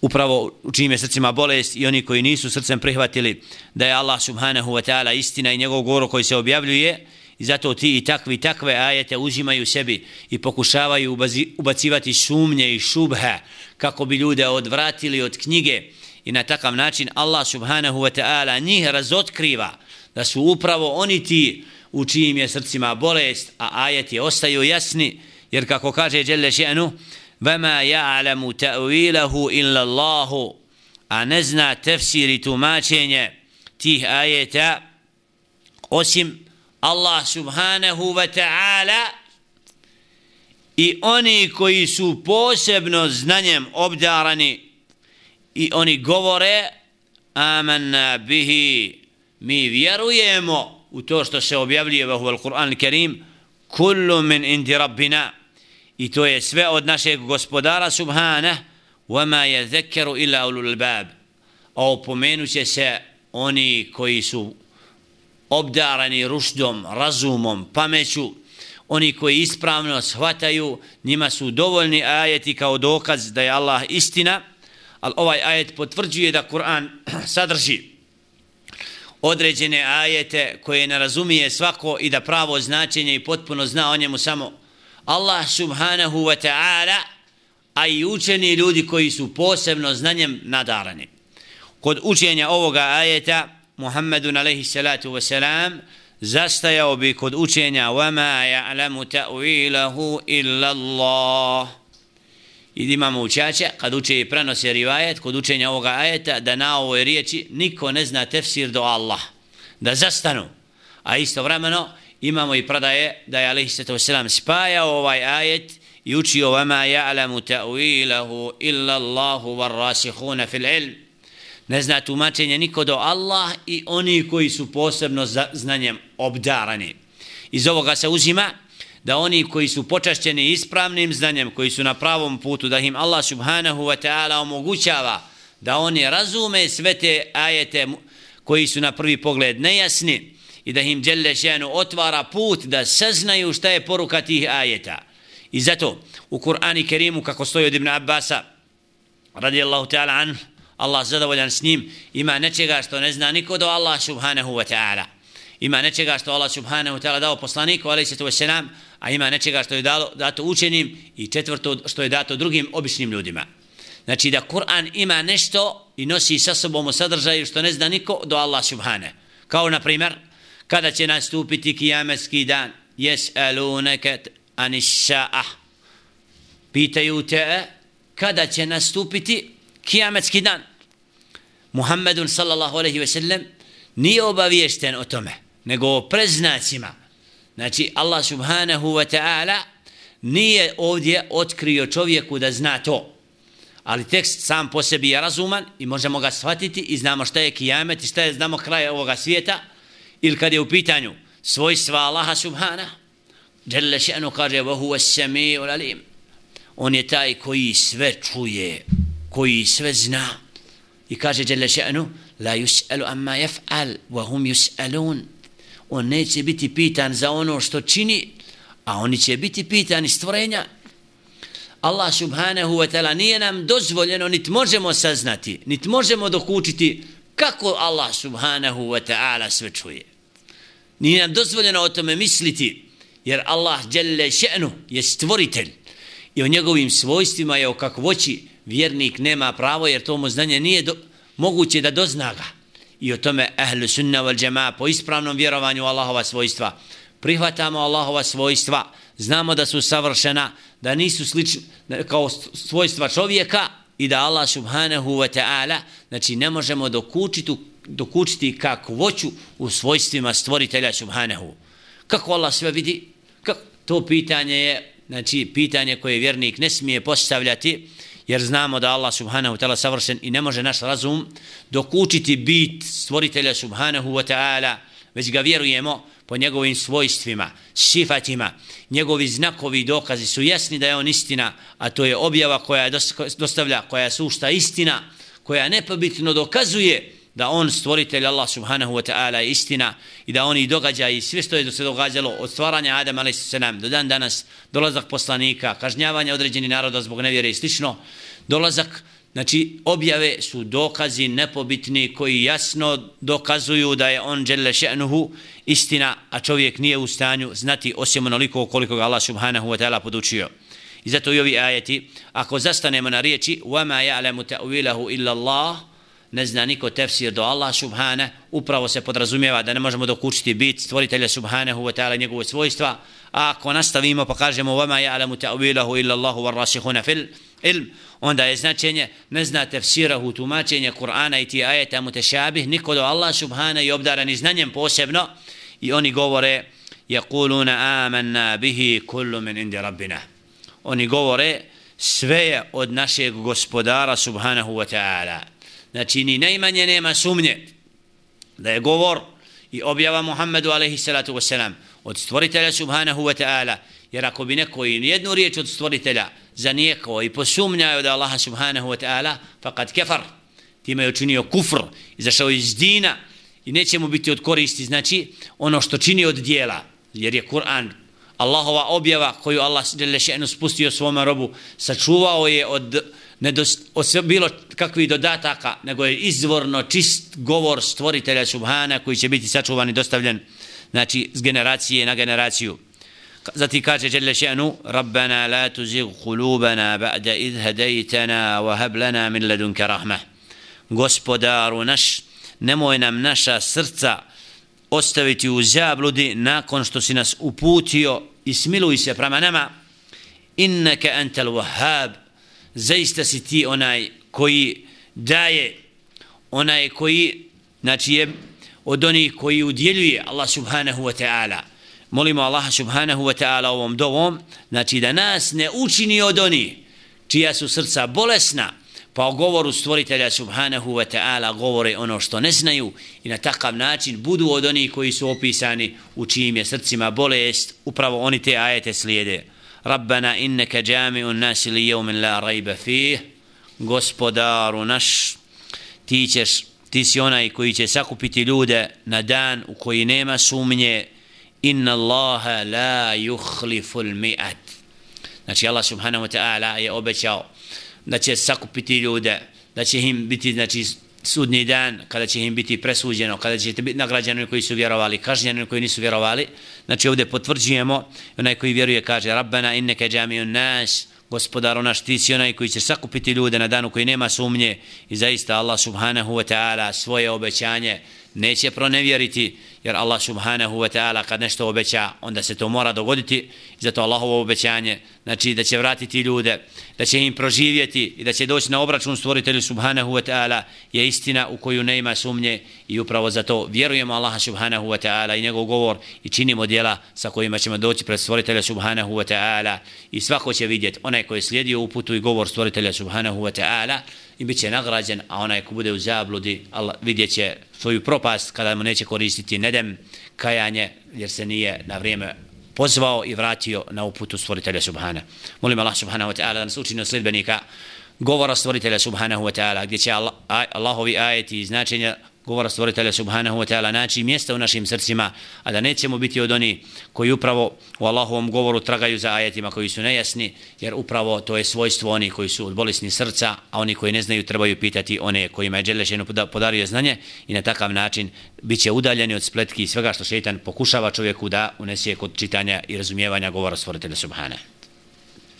upravo u čijim je srcima bolest i oni koji nisu srcem prihvatili da je Allah subhanahu wa ta'ala istina i njegov govor koji se objavljuje i zato ti i takvi takve ajete uzimaju sebi i pokušavaju ubacivati sumnje i šubhe kako bi ljude odvratili od knjige. I na takav način Allah subhanahu wa ta'ala njih razotkriva da su upravo oni ti u čijim je srcima bolest, a ajeti ostaju jasni, jer kako kaže Đelle Še'nu, وَمَا يَعْلَمُ ta'wilahu إِلَّا اللَّهُ a ne zna tefsir i tumačenje tih ajeta, osim Allah subhanahu wa ta'ala i oni koji su posebno znanjem obdarani i oni govore amanna bihi. Mi vjerujemo u to što se objavljuje u Al-Quran Kerim kullu min indi rabbina. I to je sve od našeg gospodara subhana wa ma zekeru illa ulul albab a opomenut će se oni koji su obdarani rušdom, razumom, pameću, oni koji ispravno shvataju, njima su dovoljni ajeti kao dokaz da je Allah istina, ali ovaj ajet potvrđuje da Kur'an sadrži određene ajete koje ne razumije svako i da pravo značenje i potpuno zna o njemu samo Allah subhanahu wa ta'ala, a i učeni ljudi koji su posebno znanjem nadarani. kod učenja ovoga ajeta Muhammedun alaihi salatu wasalam zastajao bi kod učenja وَمَا يَعْلَمُ تَأْوِيلَهُ إِلَّا اللَّهِ I imamo učače, kad uče i prenose rivajet, kod učenja ovoga ajeta, da na ovoj riječi niko ne zna tefsir do Allah. Da zastanu. A istovremeno imamo i predaje da je alaihi sallatu wasalam spajao ovaj ajet i učio وَمَا يَعْلَمُ تَأْوِيلَهُ إِلَّا اللَّهُ وَالرَّاسِحُونَ فِي الْعِلْمِ Ne zna tumačenje niko do Allah i oni koji su posebno znanjem obdarani. Iz ovoga se uzima da oni koji su počašćeni ispravnim znanjem, koji su na pravom putu, da im Allah subhanahu wa ta'ala omogućava da oni razume sve te ajete koji su na prvi pogled nejasni i da im djelje šenu otvara put da saznaju šta je poruka tih ajeta. I zato u Kur'ani Kerimu, kako stoji od Ibn Abbasa, radijallahu ta'ala an, Allah zadovoljan s njim, ima nečega što ne zna niko do Allah subhanahu wa ta'ala. Ima nečega što Allah subhanahu wa ta'ala dao poslaniku, ali se to selam, a ima nečega što je dalo, dato učenim i četvrto što je dato drugim običnim ljudima. Znači da Kur'an ima nešto i nosi sa sobom u sadržaju što ne zna niko do Allah subhane. Kao na primjer, kada će nastupiti kijametski dan, jes aluneket anisa'ah. Pitaju te e, kada će nastupiti kijametski dan. Muhammedun sallallahu alaihi ve sellem nije obaviješten o tome, nego o preznacima. Znači, Allah subhanahu wa ta'ala nije ovdje otkrio čovjeku da zna to. Ali tekst sam po sebi je razuman i možemo ga shvatiti i znamo šta je kijamet i šta je znamo kraj ovoga svijeta. Ili kad je u pitanju svojstva Allaha subhana, Jelle še'nu kaže, vahu as-sami alim. On je taj koji sve čuje, koji sve zna. I kaže Đele še'nu, la yus'alu amma jef'al, wa hum yus'alun. On neće biti pitan za ono što čini, a oni će biti pitani stvorenja. Allah subhanahu wa ta'ala nije nam dozvoljeno, nit možemo saznati, nit možemo dokučiti kako Allah subhanahu wa ta'ala sve čuje. Nije nam dozvoljeno o tome misliti, jer Allah djelle še'nu je stvoritelj i o njegovim svojstvima je o kakvoći vjernik nema pravo, jer to mu znanje nije do, moguće da dozna ga. I o tome ehlu sunna wal džema po ispravnom vjerovanju Allahova svojstva. Prihvatamo Allahova svojstva, znamo da su savršena, da nisu slični kao svojstva čovjeka i da Allah subhanahu wa ta'ala, znači ne možemo dokučiti, dokučiti kakvoću u svojstvima stvoritelja subhanahu. Kako Allah sve vidi? Kako? To pitanje je, znači pitanje koje vjernik ne smije postavljati, jer znamo da Allah subhanahu wa ta'ala savršen i ne može naš razum dokučiti bit stvoritelja subhanahu wa ta'ala, već ga vjerujemo po njegovim svojstvima, sifatima, njegovi znakovi dokazi su jasni da je on istina, a to je objava koja je dostavlja, koja je sušta istina, koja nepobitno dokazuje da on stvoritelj Allah subhanahu wa ta'ala je istina i da oni događa i sve što je se događalo od stvaranja Adama a.s. do dan danas, dolazak poslanika, kažnjavanje određeni naroda zbog nevjere i slično, dolazak Znači, objave su dokazi nepobitni koji jasno dokazuju da je on dželle še'nuhu istina, a čovjek nije u stanju znati osim onoliko koliko ga Allah subhanahu wa ta'ala podučio. I zato i ovi ajeti, ako zastanemo na riječi وَمَا يَعْلَمُ تَعْوِيلَهُ إِلَّا اللَّهُ ne zna niko tefsir do Allah subhane, upravo se podrazumijeva da ne možemo dokučiti bit stvoritelja subhanehu wa ta'ala njegove svojstva, a ako nastavimo pa kažemo vama je alamu ta'wilahu illa Allahu wa rasihuna fil ilm, onda je značenje ne zna tefsirahu tumačenje Kur'ana i ti ajeta mutešabih, niko do Allah subhane i obdarani znanjem posebno. I oni govore yaquluna amanna bihi kullu min indi rabbina. Oni govore sve je od našeg gospodara subhanahu wa ta'ala znači ni najmanje nema sumnje da je govor i objava Muhammedu alaihi salatu wasalam od stvoritelja subhanahu wa ta'ala. Jer ako bi neko i jednu riječ od stvoritelja zanijekao i posumnjao da Allah subhanahu wa ta'ala faqad kefar time je učinio kufr izašao iz dina i neće mu biti od koristi znači ono što čini od dijela. Jer je Kur'an Allahova objava koju Allah še'nu spustio svom robu sačuvao je od nedost, od bilo kakvih dodataka nego je izvorno čist govor stvoritelja subhana koji će biti sačuvan i dostavljen znači s generacije na generaciju. Zati kaže Jelle še'nu Rabbana la tuzig kulubana ba'da idh hadejtana wa hablana min ladunka rahma. Gospodaru naš, nemoj nam naša srca ostaviti u zabludi nakon što si nas uputio i smiluj se prema nama, innaka entel wahhab, zaista si ti onaj koji daje, onaj koji, znači je od onih koji udjeljuje Allah subhanahu wa ta'ala. Molimo Allah subhanahu wa ta'ala ovom dovom, znači da nas ne učini od onih čija su srca bolesna, pa o govoru stvoritelja subhanahu wa ta'ala govore ono što ne znaju i na takav način budu od onih koji su opisani u čijim je srcima bolest, upravo oni te ajete slijede. Rabbana inneka jami'un nasi li jevmin la rajba fih, gospodaru naš, ti ćeš, ti si onaj koji će sakupiti ljude na dan u koji nema sumnje, inna Allaha la yuhlifu mi'at. Znači Allah subhanahu wa ta'ala je obećao da će sakupiti ljude, da će im biti znači, sudni dan, kada će im biti presuđeno, kada će biti nagrađeni koji su vjerovali, kažnjeni koji nisu vjerovali. Znači ovdje potvrđujemo, onaj koji vjeruje kaže Rabbana inneke džamiju nas, gospodaru naš, ti si onaj koji će sakupiti ljude na danu koji nema sumnje i zaista Allah subhanahu wa ta'ala svoje obećanje neće pronevjeriti jer Allah subhanahu wa ta'ala kad nešto obeća onda se to mora dogoditi. Zato Allahovo obećanje znači da će vratiti ljude da će im proživjeti i da će doći na obračun stvoritelju subhanahu wa ta'ala je istina u koju ne ima sumnje. I upravo zato vjerujemo Allaha subhanahu wa ta'ala i njegov govor i činimo dijela sa kojima ćemo doći pred stvoritelja subhanahu wa ta'ala. I svako će vidjeti onaj koji je slijedio uputu i govor stvoritelja subhanahu wa ta'ala i bit će nagrađen, a onaj ko bude u zabludi, Allah vidjet će svoju propast kada mu neće koristiti nedem, kajanje, jer se nije na vrijeme pozvao i vratio na uputu stvoritelja Subhana. Molim Allah Subhanahu wa ta'ala da nas učini sljedbenika govora stvoritelja Subhanahu wa ta'ala, gdje će Allah, Allahovi ajeti i značenja govora stvoritelja subhanahu wa ta'ala naći mjesta u našim srcima, a da nećemo biti od oni koji upravo u Allahovom govoru tragaju za ajetima koji su nejasni, jer upravo to je svojstvo oni koji su od bolesni srca, a oni koji ne znaju trebaju pitati one kojima je Đelešenu podario znanje i na takav način bit će udaljeni od spletki i svega što šeitan pokušava čovjeku da unese kod čitanja i razumijevanja govora stvoritelja subhanahu.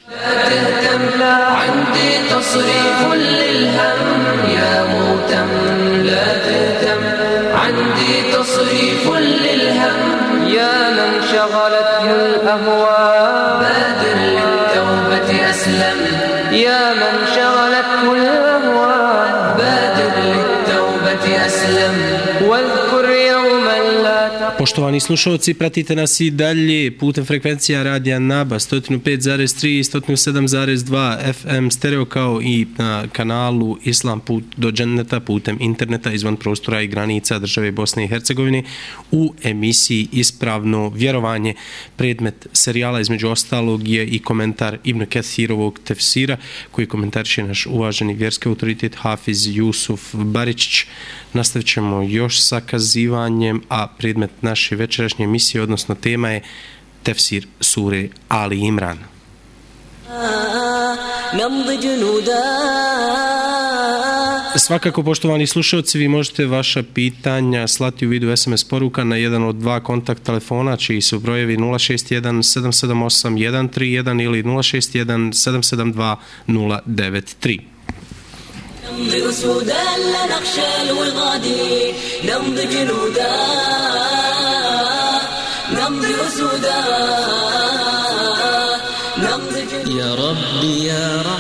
لا تهتم عندي تصريف للهم. يا لا تهتم. عندي تصريف للهم. يا من شغلته الأهواء. بادر للتوبة أسلم. يا من شغلته Poštovani slušalci, pratite nas i dalje putem frekvencija radija NABA 105.3 i 107.2 FM stereo kao i na kanalu Islam put do dženeta putem interneta izvan prostora i granica države Bosne i Hercegovine u emisiji Ispravno vjerovanje. Predmet serijala između ostalog je i komentar Ibn Kathirovog tefsira koji komentariše naš uvaženi vjerski autoritet Hafiz Jusuf Baričić. Nastavit ćemo još sa kazivanjem, a predmet naše večerašnje emisije, odnosno tema je tefsir sure Ali Imran. Svakako, poštovani slušalci, vi možete vaša pitanja slati u vidu SMS poruka na jedan od dva kontakt telefona, čiji su brojevi 061 778 131 ili 061 772 093. نمضي أسودا لا نخشى الوغادي نمضي جنودا. نمضي أسودا. نمضي جنودا. يا ربي يا ربي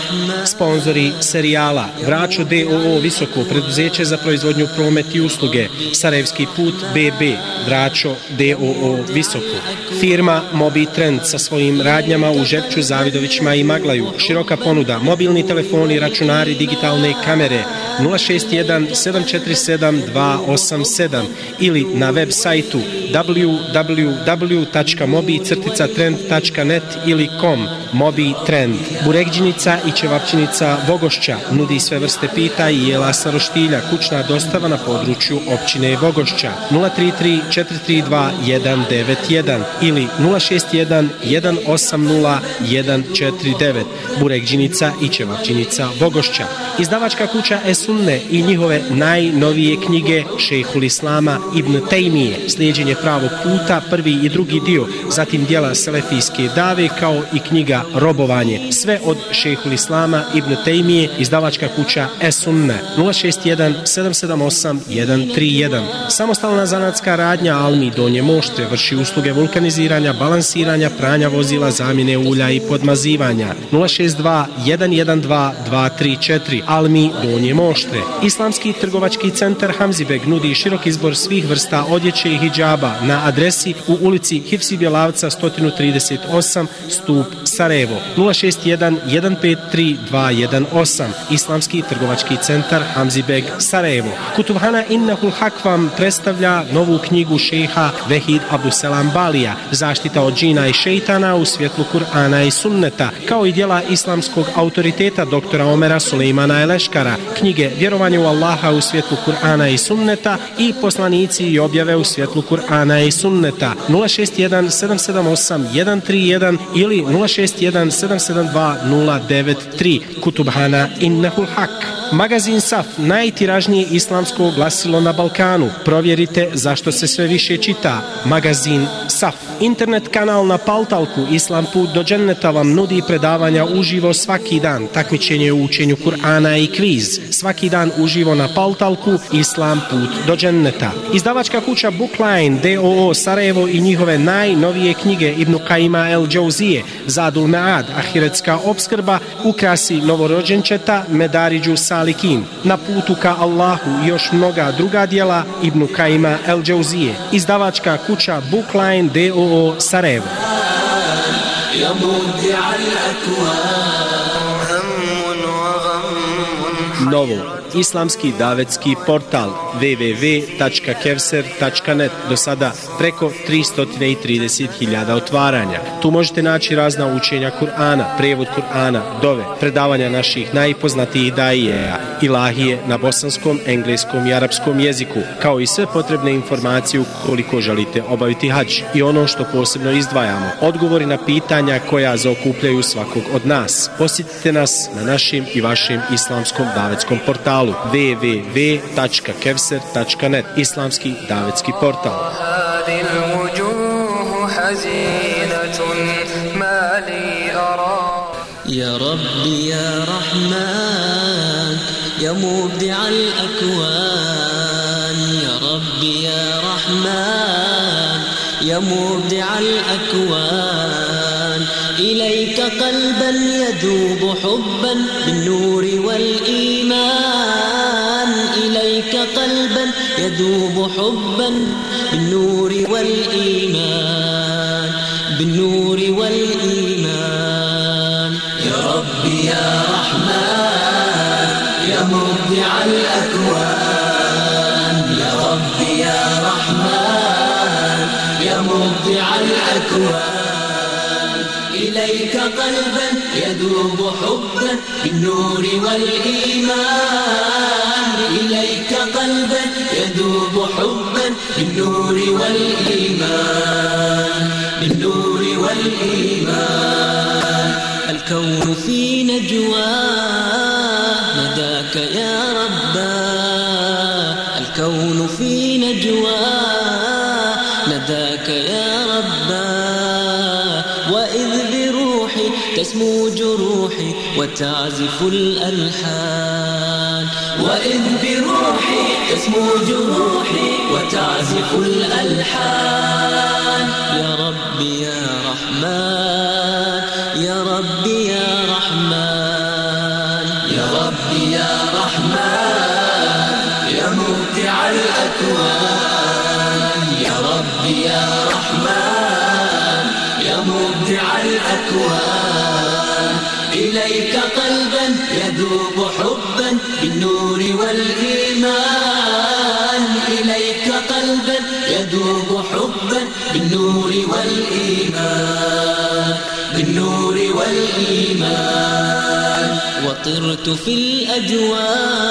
Sponzori serijala Vračo DOO Visoko, preduzeće za proizvodnju promet i usluge, Sarajevski put BB, Vračo DOO Visoko. Firma Mobi Trend sa svojim radnjama u Žepću, Zavidovićima i Maglaju. Široka ponuda, mobilni telefoni, računari, digitalne kamere, 061 747 287 ili na web sajtu www.mobi-trend.net ili com Mobi Trend. Buregđinica i Čevapćinica Vogošća nudi sve vrste pita i jela sa roštilja. Kućna dostava na području općine Vogošća 033 432 191 ili 061 180 149. Burekđinica i Čevapčinica Vogošća. Izdavačka kuća Esunne i njihove najnovije knjige Šejhul Islama Ibn Tejmije, Slijedjenje pravog puta, prvi i drugi dio, zatim dijela Selefijske dave kao i knjiga Robovanje, sve od Šejhul Islama Ibn Tejmije, izdavačka kuća Esunne 061 778 131. Samostalna zanatska radnja Almi Donje Moštre vrši usluge vulkaniziranja, balansiranja, pranja vozila, zamjene ulja i podmazivanja 062 112 234 Almi Donje Moštre. Islamski trgovački centar Hamzibeg nudi širok izbor svih vrsta odjeće i hijjaba na adresi u ulici Hifsi Bjelavca 138 Stup Sarajevo 061 153 218 Islamski trgovački centar Hamzibeg Sarajevo. Kutubhana Innahul Hak vam predstavlja novu knjigu šeha Vehid Abuselam Balija Zaštita od džina i šeitana u svjetlu Kur'ana i sunneta kao i dijela islamskog autoriteta doktora Omera Sulejmana Eleškara knjige Vjerovanje u Allaha u svjetlu Kur'ana i sunneta i poslanici i objave u svjetlu Kur'ana i sunneta. 061 778 131 ili 061 772 093 Kutubhana Innahul Haq. Magazin Saf, najtiražnije islamsko glasilo na Balkanu. Provjerite zašto se sve više čita. Magazin Saf. Internet kanal na Paltalku Islam put do dženneta vam nudi predavanja uživo svaki dan. Takmičenje u učenju Kur'ana i kviz. Svaki dan uživo na Paltalku Islam put do dženneta. Izdavačka kuća Bookline DOO Sarajevo i njihove najnovije knjige Ibn Kajima El Džauzije Zadul Mead, Ahiretska obskrba ukrasi novorođenčeta Medariđu Salikin. Na putu ka Allahu još mnoga druga dijela Ibn Kajima El Džauzije. Izdavačka kuća Bookline DOO Sarajevo. يا مبدع الأكوان هم وغم Novo. Islamski davetski portal www.kevser.net do sada preko 330.000 otvaranja. Tu možete naći razna učenja Kur'ana, prevod Kur'ana, dove, predavanja naših najpoznatijih dajeja, ilahije na bosanskom, engleskom i arapskom jeziku, kao i sve potrebne informacije koliko želite obaviti hađ. I ono što posebno izdvajamo, odgovori na pitanja koja zaokupljaju svakog od nas. Posjetite nas na našim i vašim islamskom davetskom portalu www.kevser.net Islamski davetski portal. هذه الوجوه حزينة ما لي أرى يا ربي يا رحمن يا مبدع الأكوان يا ربي يا رحمن يا مبدع الأكوان إليك قلبا يذوب حبا بالنور والإيمان. إليك قلبا يذوب حبا بالنور والإيمان. قلبا يذوب حبا بالنور والإيمان. إليك قلبا يذوب حبا بالنور والإيمان. بالنور والإيمان. الكون في نجواه نداك يا ربا. الكون في نجواه نداك يا تسمو جروحي وتعزف الألحان. وإذ بروحي تسمو جروحي وتعزف الألحان. يا ربي يا رحمن يا ربي يا رحمن يا ربي يا رحمن يا مبدع الأكوان. يا ربي يا رحمن يا مبدع الأكوان. إليك قلبا يذوب حبا بالنور والإيمان. إليك قلبا يذوب حبا بالنور والإيمان. بالنور والإيمان. وطرت في الأجواء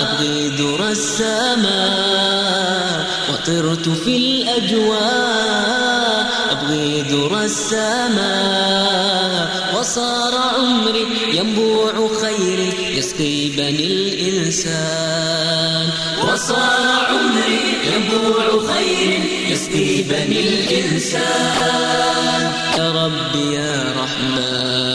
أبغي ذرى السماء وطرت في الأجواء أبغي ذرى السماء. وصار عمري ينبوع خيري يسقي بني الإنسان. وصار عمري ينبوع خير يسقي بني الإنسان. يا ربي يا رحمن.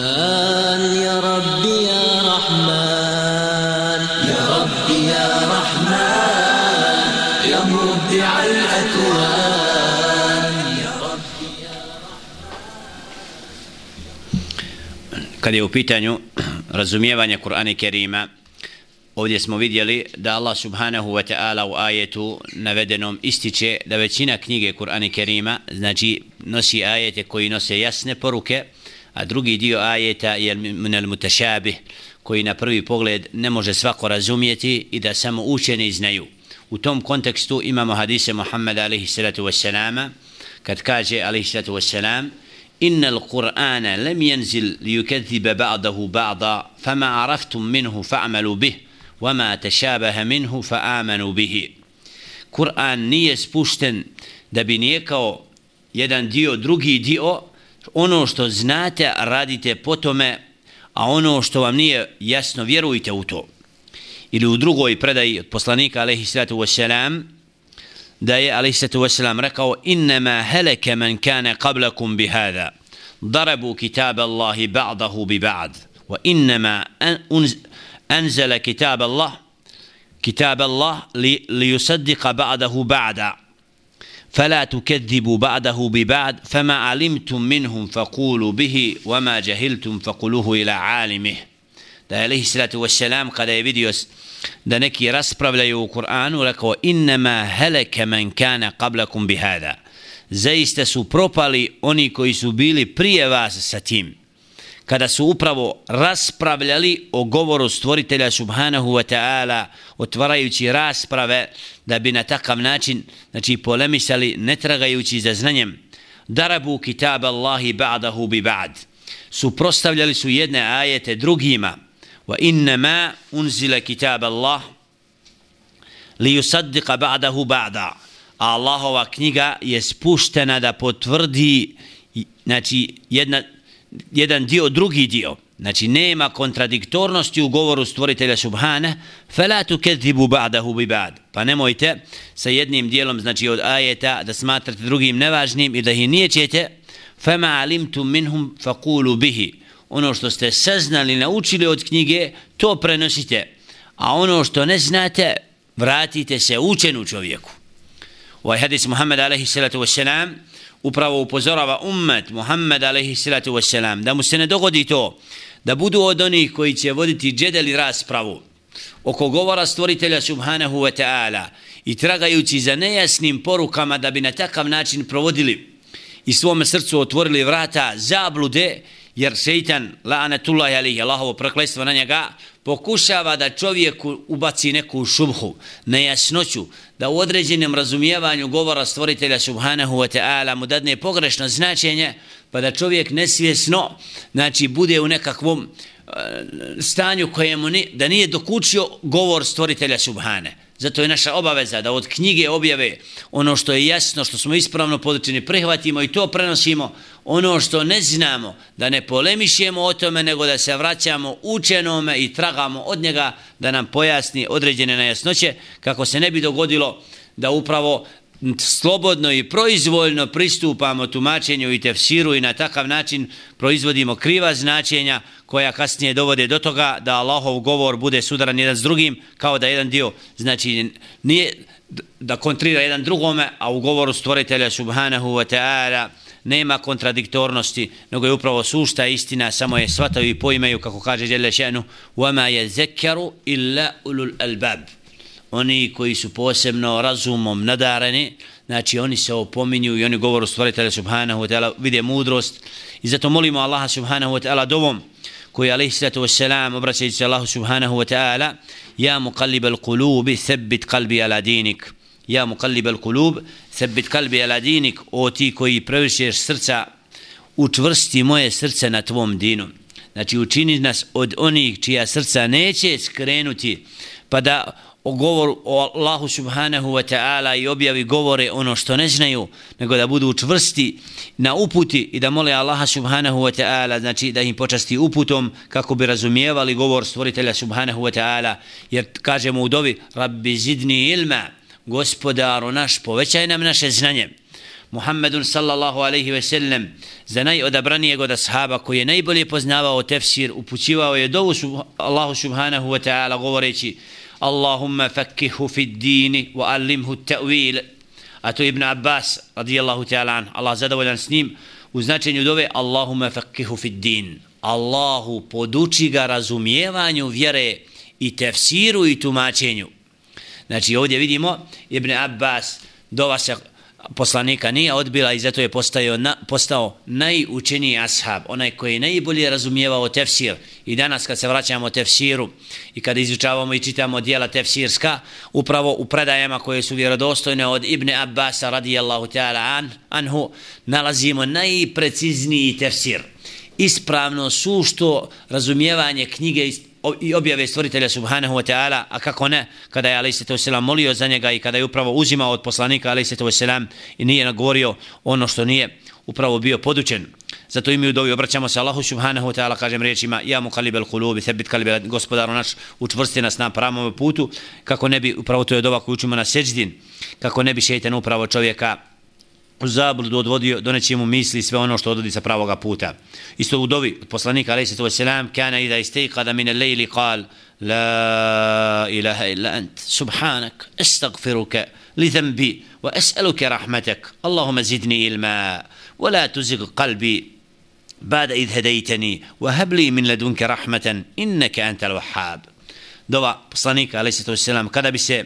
Kad je u pitanju razumijevanja Kur'ana Kerima, ovdje smo vidjeli da Allah subhanahu wa ta'ala u ajetu navedenom ističe da većina knjige Kur'ana Kerima, znači nosi ajete koji nose jasne poruke, a drugi dio ajeta je minel mutašabih, koji na prvi pogled ne može svako razumijeti i da samo učeni znaju. U tom kontekstu imamo hadise Muhammeda alaihi salatu wassalama, kad kaže alaihi salatu wassalam, إن القرآن لم ينزل ليكذب بعضه بعضا فما عرفتم منه فاعملوا به وما تشابه منه فآمنوا به Kur'an nije spušten da bi nijekao jedan dio, drugi dio, ono što znate radite po tome, a ono što vam nije jasno vjerujte u to. Ili u drugoj predaji od poslanika alaihi sallatu wassalam, da je alaihi sallatu wassalam rekao innama heleke men kane qablakum bihada darabu kitab Allahi ba'dahu bi ba'd wa innama anzala kitab Allah Allah li, li yusaddiqa ba'dahu ba'da فلا تكذبوا بعده ببعد فما علمتم منهم فقولوا به وما جهلتم فقولوه إلى عالمه da je alaihi salatu wassalam kada je vidio da neki raspravljaju u Kur'anu rekao innama heleke man kana qablakum bihada. Zaista su propali oni koji su bili prije vas sa tim. Kada su upravo raspravljali o govoru stvoritelja subhanahu wa ta'ala otvarajući rasprave da bi na takav način znači polemisali ne tragajući za znanjem darabu kitab Allahi ba'dahu bi ba'd. Suprostavljali su jedne ajete drugima. وإنما أنزل كتاب الله ليصدق بعده بعدا ba'dahu ba'da. A Allahova knjiga je spuštena da potvrdi znači jedna, jedan dio drugi dio. Znači nema kontradiktornosti u govoru stvoritelja Subhana fela tu kezibu ba'dahu bi ba'd pa nemojte sa jednim dijelom znači od ajeta da smatrate drugim nevažnim i da ih nijećete fama alimtum minhum faqulu bihi ono što ste saznali, naučili od knjige, to prenosite. A ono što ne znate, vratite se učenu čovjeku. Ovaj hadis Muhammed alaihi salatu upravo upozorava ummet Muhammed alaihi salatu da mu se ne dogodi to da budu od onih koji će voditi džedeli raspravu oko govora stvoritelja subhanahu wa ta'ala i tragajući za nejasnim porukama da bi na takav način provodili i svome srcu otvorili vrata zablude jer šeitan, la'anatullahi alihi, Allahovo proklestvo na njega, pokušava da čovjeku ubaci neku šubhu, nejasnoću, da u određenom razumijevanju govora stvoritelja subhanahu wa ta'ala mu dadne pogrešno značenje, pa da čovjek nesvjesno, znači, bude u nekakvom uh, stanju kojemu ni, da nije dokučio govor stvoritelja subhane. Zato je naša obaveza da od knjige objave ono što je jasno, što smo ispravno podučeni, prihvatimo i to prenosimo. Ono što ne znamo, da ne polemišemo o tome, nego da se vraćamo učenome i tragamo od njega da nam pojasni određene nejasnoće, kako se ne bi dogodilo da upravo slobodno i proizvoljno pristupamo tumačenju i tefsiru i na takav način proizvodimo kriva značenja koja kasnije dovode do toga da Allahov govor bude sudaran jedan s drugim kao da jedan dio znači nije da kontrira jedan drugome a u govoru stvoritelja subhanahu wa ta'ala nema kontradiktornosti nego je upravo sušta istina samo je svataju i poimaju kako kaže Đele Šenu وَمَا يَذَكَّرُ إِلَّا أُلُوا الْأَلْبَابِ oni koji su posebno razumom nadareni, znači oni se opominju i oni govoru stvoritelja subhanahu wa ta'ala, vide mudrost i zato molimo Allaha subhanahu wa ta'ala dovom koji je alaihi sallatu wassalam obraćajući se Allahu subhanahu wa ta'ala ja muqallib al kulubi thabbit kalbi ala dinik. Ja muqallib al kulub thabbit kalbi ala dinik. O ti koji prevršeš srca učvrsti moje srce na tvom dinu. Znači učini nas od onih čija srca neće skrenuti pa da o govoru o Allahu subhanahu wa ta'ala i objavi govore ono što ne znaju, nego da budu čvrsti na uputi i da mole Allaha subhanahu wa ta'ala, znači da im počasti uputom kako bi razumijevali govor stvoritelja subhanahu wa ta'ala, jer kažemo u dovi, Rabbi zidni ilma, gospodaru naš, povećaj nam naše znanje. Muhammedun sallallahu alaihi ve sellem za najodabranijeg od ashaba koji je najbolje poznavao tefsir, upućivao je dovu Allahu subhanahu wa ta'ala govoreći Allahumma fakkihu fi dini wa allimhu ta'wil. A to Ibn Abbas radijallahu ta'ala an, Allah zadovoljan s njim, u značenju dove Allahumma fakkihu fi din. Allahu poduči ga razumijevanju vjere i tefsiru i tumačenju. Znači ovdje vidimo Ibn Abbas dova se poslanika nije odbila i zato je postao, na, postao najučeniji ashab, onaj koji je najbolje razumijevao tefsir. I danas kad se vraćamo tefsiru i kad izučavamo i čitamo dijela tefsirska, upravo u predajama koje su vjerodostojne od Ibn Abbasa radijallahu ta'ala an, anhu, nalazimo najprecizniji tefsir. Ispravno sušto razumijevanje knjige i objave stvoritelja subhanahu wa ta'ala, a kako ne, kada je alaih sallatu wasalam molio za njega i kada je upravo uzimao od poslanika alaih sallatu wasalam i nije nagovorio ono što nije upravo bio podučen. Zato imi u dovi obraćamo se Allahu subhanahu wa ta'ala, kažem riječima, ja mu kalibel kulubi, thebit kalibel gospodaru naš, učvrsti nas na pravom putu, kako ne bi, upravo to je dova koju učimo na seđdin, kako ne bi šeitan upravo čovjeka zabludu odvodio, doneći mu misli sve ono što odvodi sa pravoga puta. Isto u dovi od poslanika, alaih sallatu wasalam, kana ida istejkada mine lejli kal, la ilaha illa ant, subhanak, estagfiruka, li zembi, wa es'aluka rahmatak, Allahuma zidni ilma, ولا تزغ قلبي بعد إذ هديتني وهب لي من لدنك رحمة إنك أنت الوهاب دوا poslanika عليه الصلاة والسلام kada bi se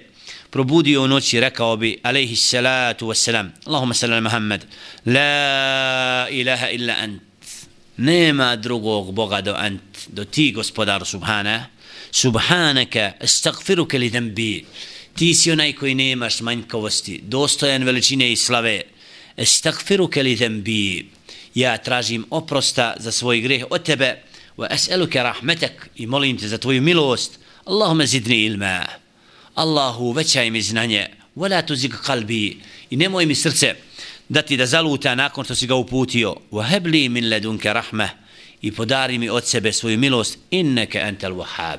probudio u noći rekao bi alejhi salatu wassalam Allahumma salli ala Muhammad la ilaha illa ant. Nema drugog Boga do ant do ti gospodar subhana. Subhanaka astaghfiruka li dhanbi. Ti si onaj koji nemaš manjkavosti dostojan veličine i slave. Astaghfiruka li dhanbi. Ja tražim oprosta za svoj greh od tebe. Wa as'aluka rahmatak i molim te za tvoju milost. Allahumma zidni ilma. Allahu većaj mi znanje, wala tuzik kalbi, i nemoj mi srce dati da zaluta nakon što si ga uputio, wa habli min ledunke rahmeh, i podari mi od sebe svoju milost, inneke entel wahab.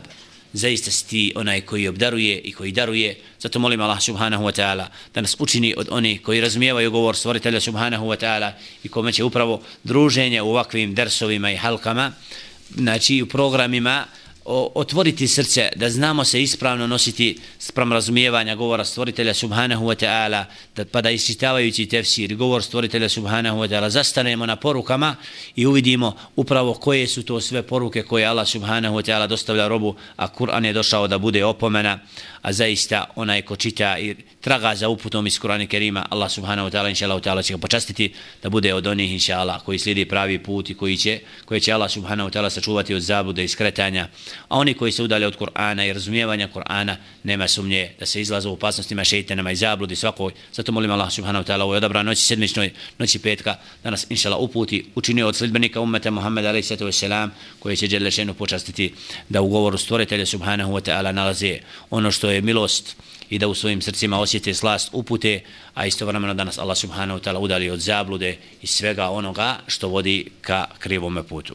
Zaista si ti onaj koji obdaruje i koji daruje, zato molim Allah subhanahu wa ta'ala da nas učini od onih koji razumijevaju govor stvoritelja subhanahu wa ta'ala i kome će upravo druženje u ovakvim dersovima i halkama, znači u programima, otvoriti srce, da znamo se ispravno nositi sprem razumijevanja govora stvoritelja subhanahu wa ta'ala, da, pa da isčitavajući tefsir govor stvoritelja subhanahu wa ta'ala, zastanemo na porukama i uvidimo upravo koje su to sve poruke koje Allah subhanahu wa ta'ala dostavlja robu, a Kur'an je došao da bude opomena, a zaista onaj ko čita i traga za uputom iz Kur'ana Kerima, Allah subhanahu wa ta'ala inša Allah ta'ala će ga počastiti da bude od onih inša Allah koji slijedi pravi put i koji će, koji će Allah subhanahu wa ta'ala sačuvati od zabude i skretanja, a oni koji se udale od Kur'ana i razumijevanja Kur'ana, nema sumnje da se izlaze u opasnostima šeitanama i zabludi svakoj. Zato molim Allah subhanahu wa ta'ala u odabra noći sedmičnoj, noći petka, da nas inšala uputi, učinio od sljedbenika ummeta Muhammeda alaih sato wasalam, koji će Đelešenu počastiti da u govoru stvoritelja subhanahu wa ta'ala nalaze ono što je milost i da u svojim srcima osjete slast upute, a istovremeno da nas Allah subhanahu wa ta'ala udali od zablude i svega onoga što vodi ka krivome putu.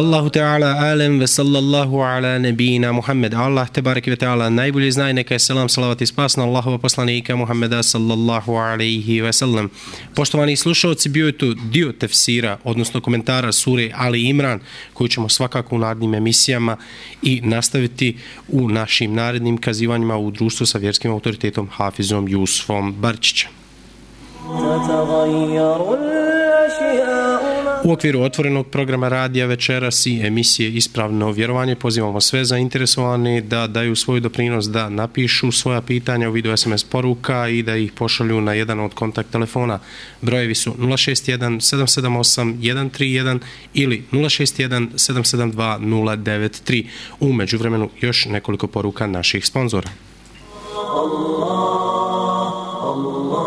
Wallahu ta'ala alem ve sallallahu ala nebina Muhammed. Allah te barek ve ta'ala najbolje zna i neka je selam, salavat i spas na Allahova poslanika Muhammeda sallallahu alaihi ve sallam. Poštovani slušalci, bio je to dio tefsira, odnosno komentara sure Ali Imran, koju ćemo svakako u narednim emisijama i nastaviti u našim narednim kazivanjima u društvu sa vjerskim autoritetom Hafizom Jusufom Barčićem. تتغير الأشياء U okviru otvorenog programa Radija večeras i emisije Ispravno vjerovanje pozivamo sve zainteresovane da daju svoj doprinos da napišu svoja pitanja u vidu SMS poruka i da ih pošalju na jedan od kontakt telefona. Brojevi su 061 778 131 ili 061 772 093. Umeđu vremenu još nekoliko poruka naših sponzora. Allah, Allah.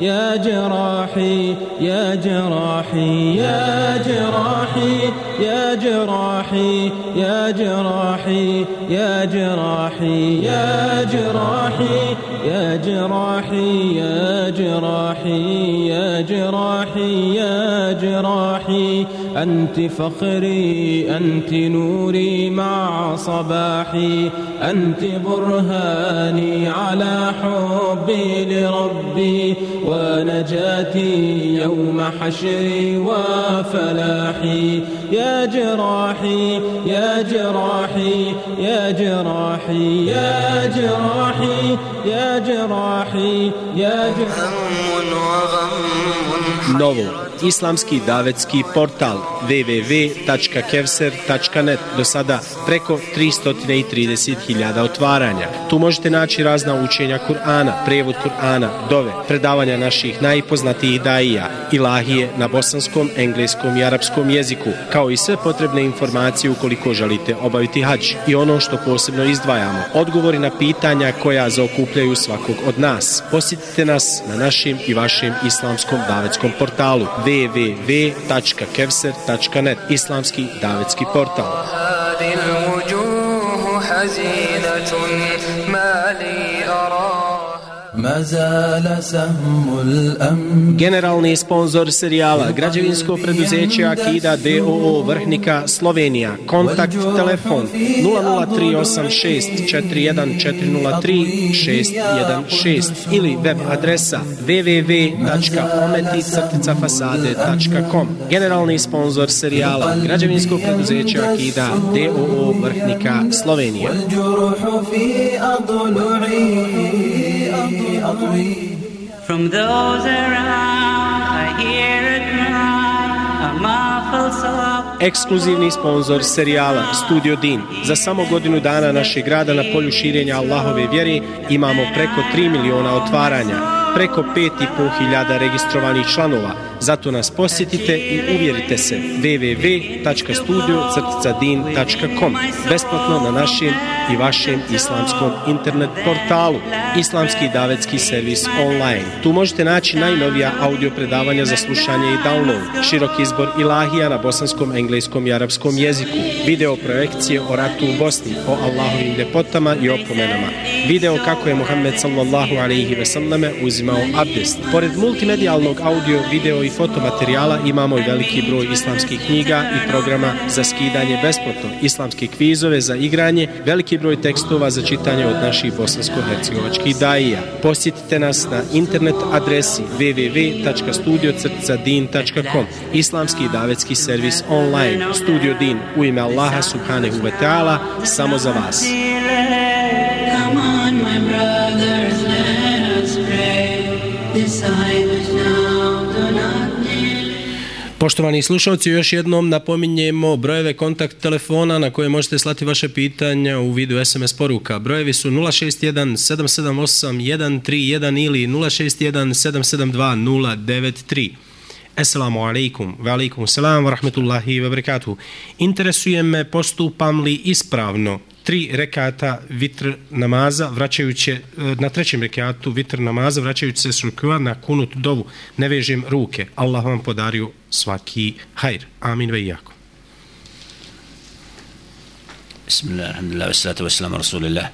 يا جراحي يا جراحي يا جراحي يا جراحي يا جراحي يا جراحي يا جراحي يا جراحي يا جراحي يا جراحي يا جراحي أنت فخري أنت نوري مع صباحي أنت برهاني على حبي لربي ونجاتي يوم حشري وفلاحي. يا جراحي يا جراحي يا جراحي يا جراحي يا جراحي يا جراحي. هم وغم Novo islamski davetski portal www.kevser.net do sada preko 330.000 otvaranja. Tu možete naći razna učenja Kur'ana, prevod Kur'ana, dove, predavanja naših najpoznatijih daija, ilahije na bosanskom, engleskom i arapskom jeziku, kao i sve potrebne informacije ukoliko želite obaviti hađ. I ono što posebno izdvajamo, odgovori na pitanja koja zaokupljaju svakog od nas. Posjetite nas na našim i vašim islamskom davetskom portalu www.kevser.net Islamski davetski portal. Generalni sponsor serijala Građevinsko preduzeće Akida DOO Vrhnika Slovenija. Kontakt telefon 0038641403616 ili web adresa www.ometicrticafasade.com Generalni sponsor serijala Građevinsko preduzeće Akida DOO Vrhnika Slovenija والجروح في أضلعي أضلعي From those around, I hear a cry, a muffled sob. Ekskluzivni sponsor serijala Studio Din. Za samo godinu dana našeg rada na polju širenja Allahove vjere imamo preko 3 miliona otvaranja, preko 5,5 hiljada registrovanih članova. Zato nas posjetite i uvjerite se. www.studio-din.com Besplatno na našem i vašem islamskom internet portalu. Islamski davetski servis online. Tu možete naći najnovija audio predavanja za slušanje i download, širok izbor ilahija na bosanskom, engleskom i arapskom jeziku, video projekcije o ratu u Bosni, o Allahovim ljepotama i opomenama, video kako je Muhammed sallallahu alaihi ve selleme uzimao abdest. Pored multimedijalnog audio, video i fotomaterijala imamo i veliki broj islamskih knjiga i programa za skidanje besplatno, islamske kvizove za igranje, veliki broj tekstova za čitanje od naših bosansko-hercegovačkih daija. Posjetite nas na internet adresi www.studiocrcadin.com Islamski davetski servis online Studio Din u ime Allaha subhanahu wa ta'ala samo za vas. Come on, my brothers, let us pray. Disciples Poštovani slušalci, još jednom napominjemo brojeve kontakt telefona na koje možete slati vaše pitanja u vidu SMS poruka. Brojevi su 061 778 131 ili 061 772 093. Assalamu alaikum, wa alaikum salam wa rahmetullahi wa barakatuhu. Interesuje me postupam li ispravno tri rekata vitr namaza vraćajući e, na trećem rekatu vitr namaza vraćajući se srukua na kunut dovu ne vežem ruke. Allah vam podario svaki hajr. Amin ve jako Bismillah, alhamdulillah, wassalatu wassalamu rasulillah.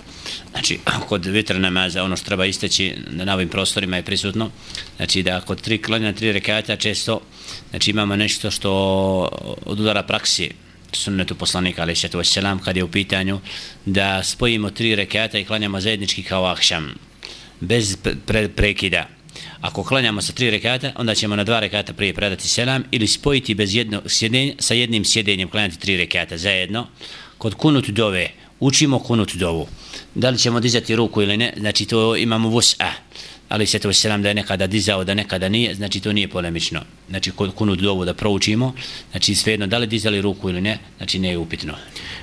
Znači, kod vitr namaza, ono što treba isteći na ovim prostorima je prisutno, znači da kod tri klanja, tri rekata često, znači imamo nešto što odudara praksi sunnetu poslanika alaih sallatu wassalam kad je u pitanju da spojimo tri rekata i klanjamo zajednički kao ahšam bez pre prekida. Ako klanjamo sa tri rekata onda ćemo na dva rekata prije predati selam ili spojiti bez jedno sjedenje, sa jednim sjedenjem klanjati tri rekata zajedno. Kod kunut dove učimo kunut dovu. Da li ćemo dizati ruku ili ne znači to imamo vus'a ali se to selam da je nekada dizao, da nekada nije, znači to nije polemično. Znači kod kunut dovu da proučimo, znači svejedno da li dizali ruku ili ne, znači ne je upitno.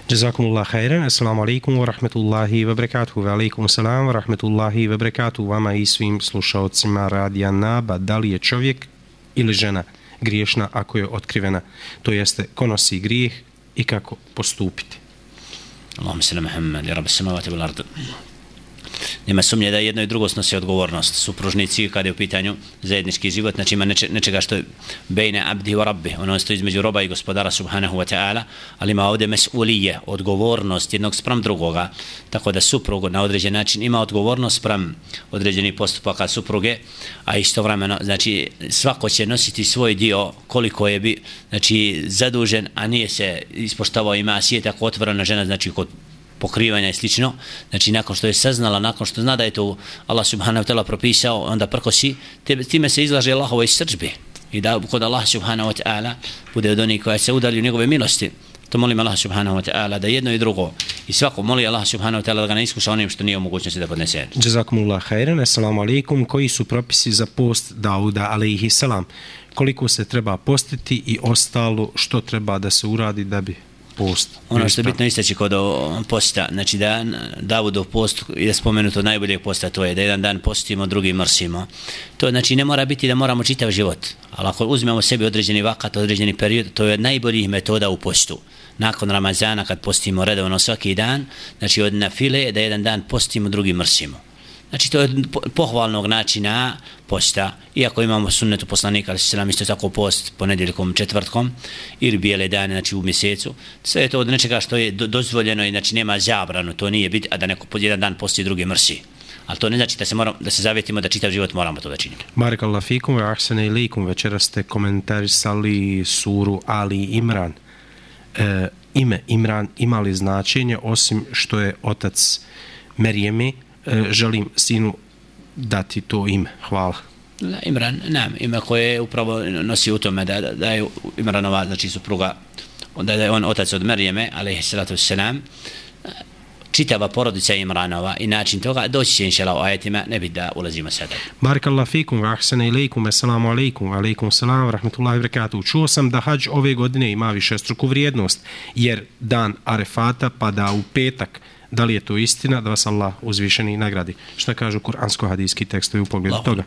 Jazakumullah khairan. Assalamu alaikum wa rahmetullahi wa barakatuhu. Wa alaikum salam wa rahmetullahi wa barakatuhu vama i svim slušalcima radija Naba. Da li je čovjek ili žena griješna ako je otkrivena? To jeste, ko nosi grijeh i kako postupiti? Allahumma sallam Muhammad, ya rabbi samavati wal ardu nema sumnje da jedno i drugo snose odgovornost. Supružnici kada je u pitanju zajednički život, znači ima neče, nečega što je bejne abdi wa rabbi, ono stoji između roba i gospodara subhanahu wa ta'ala, ali ima ovdje mesulije, odgovornost jednog sprem drugoga, tako da suprug na određen način ima odgovornost sprem određenih postupaka supruge, a istovremeno, znači svako će nositi svoj dio koliko je bi, znači zadužen, a nije se ispoštavao ima sije tako otvorena žena, znači kod pokrivanja i slično, znači nakon što je saznala, nakon što zna da je to Allah subhanahu wa ta'ala propisao, onda prkosi, time se izlaže Allahovoj srđbe. i da kod Allah subhanahu wa ta'ala bude od onih koja se udali u njegove milosti. To molim Allah subhanahu wa ta'ala da jedno i drugo i svako moli Allah subhanahu wa ta'ala da ga ne iskuša onim što nije u mogućnosti da podnese. Jazakumullah khairan, assalamu alaikum. Koji su propisi za post Dauda alaihi salam? Koliko se treba postiti i ostalo što treba da se uradi da bi post. Ono što je bitno istaći kod posta, znači da Davudov post je spomenuto najboljeg posta, to je da jedan dan postimo, drugi mrsimo. To znači ne mora biti da moramo čitav život, ali ako uzmemo sebi određeni vakat, određeni period, to je najboljih metoda u postu. Nakon Ramazana kad postimo redovno svaki dan, znači od na file da jedan dan postimo, drugi mrsimo. Znači to je pohvalnog načina posta, iako imamo sunnetu poslanika, ali se nam isto tako post ponedjeljkom, četvrtkom ili bijele dane, znači u mjesecu, sve je to od nečega što je dozvoljeno i znači nema zabranu, to nije biti, a da neko pod jedan dan posti drugi mrsi. Ali to ne znači da se, moram, da se zavjetimo da čitav život moramo to da činimo. Barik Allah fikum ve ahsene ilikum, večera ste komentarisali suru Ali Imran. E, ime Imran imali značenje osim što je otac Merijemi, želim sinu dati to ime. Hvala. Da, Imran, nam, ime koje upravo nosi u tome da, da, da je Imranova, znači supruga, da je on otac od Marijeme, alaihi salatu selam, čitava porodica Imranova i način toga doći će inšala u ajetima, ne bi da ulazimo sada. Barakallah fikum, ahsana ilaikum, assalamu alaikum, alaikum salam, rahmatullahi wa barakatuh. Čuo sam da hađ ove godine ima više struku vrijednost, jer dan Arefata pada u petak, da li je to istina da vas Allah uzvišeni nagradi? Šta kažu kuransko-hadijski tekstovi u pogledu Allah, toga?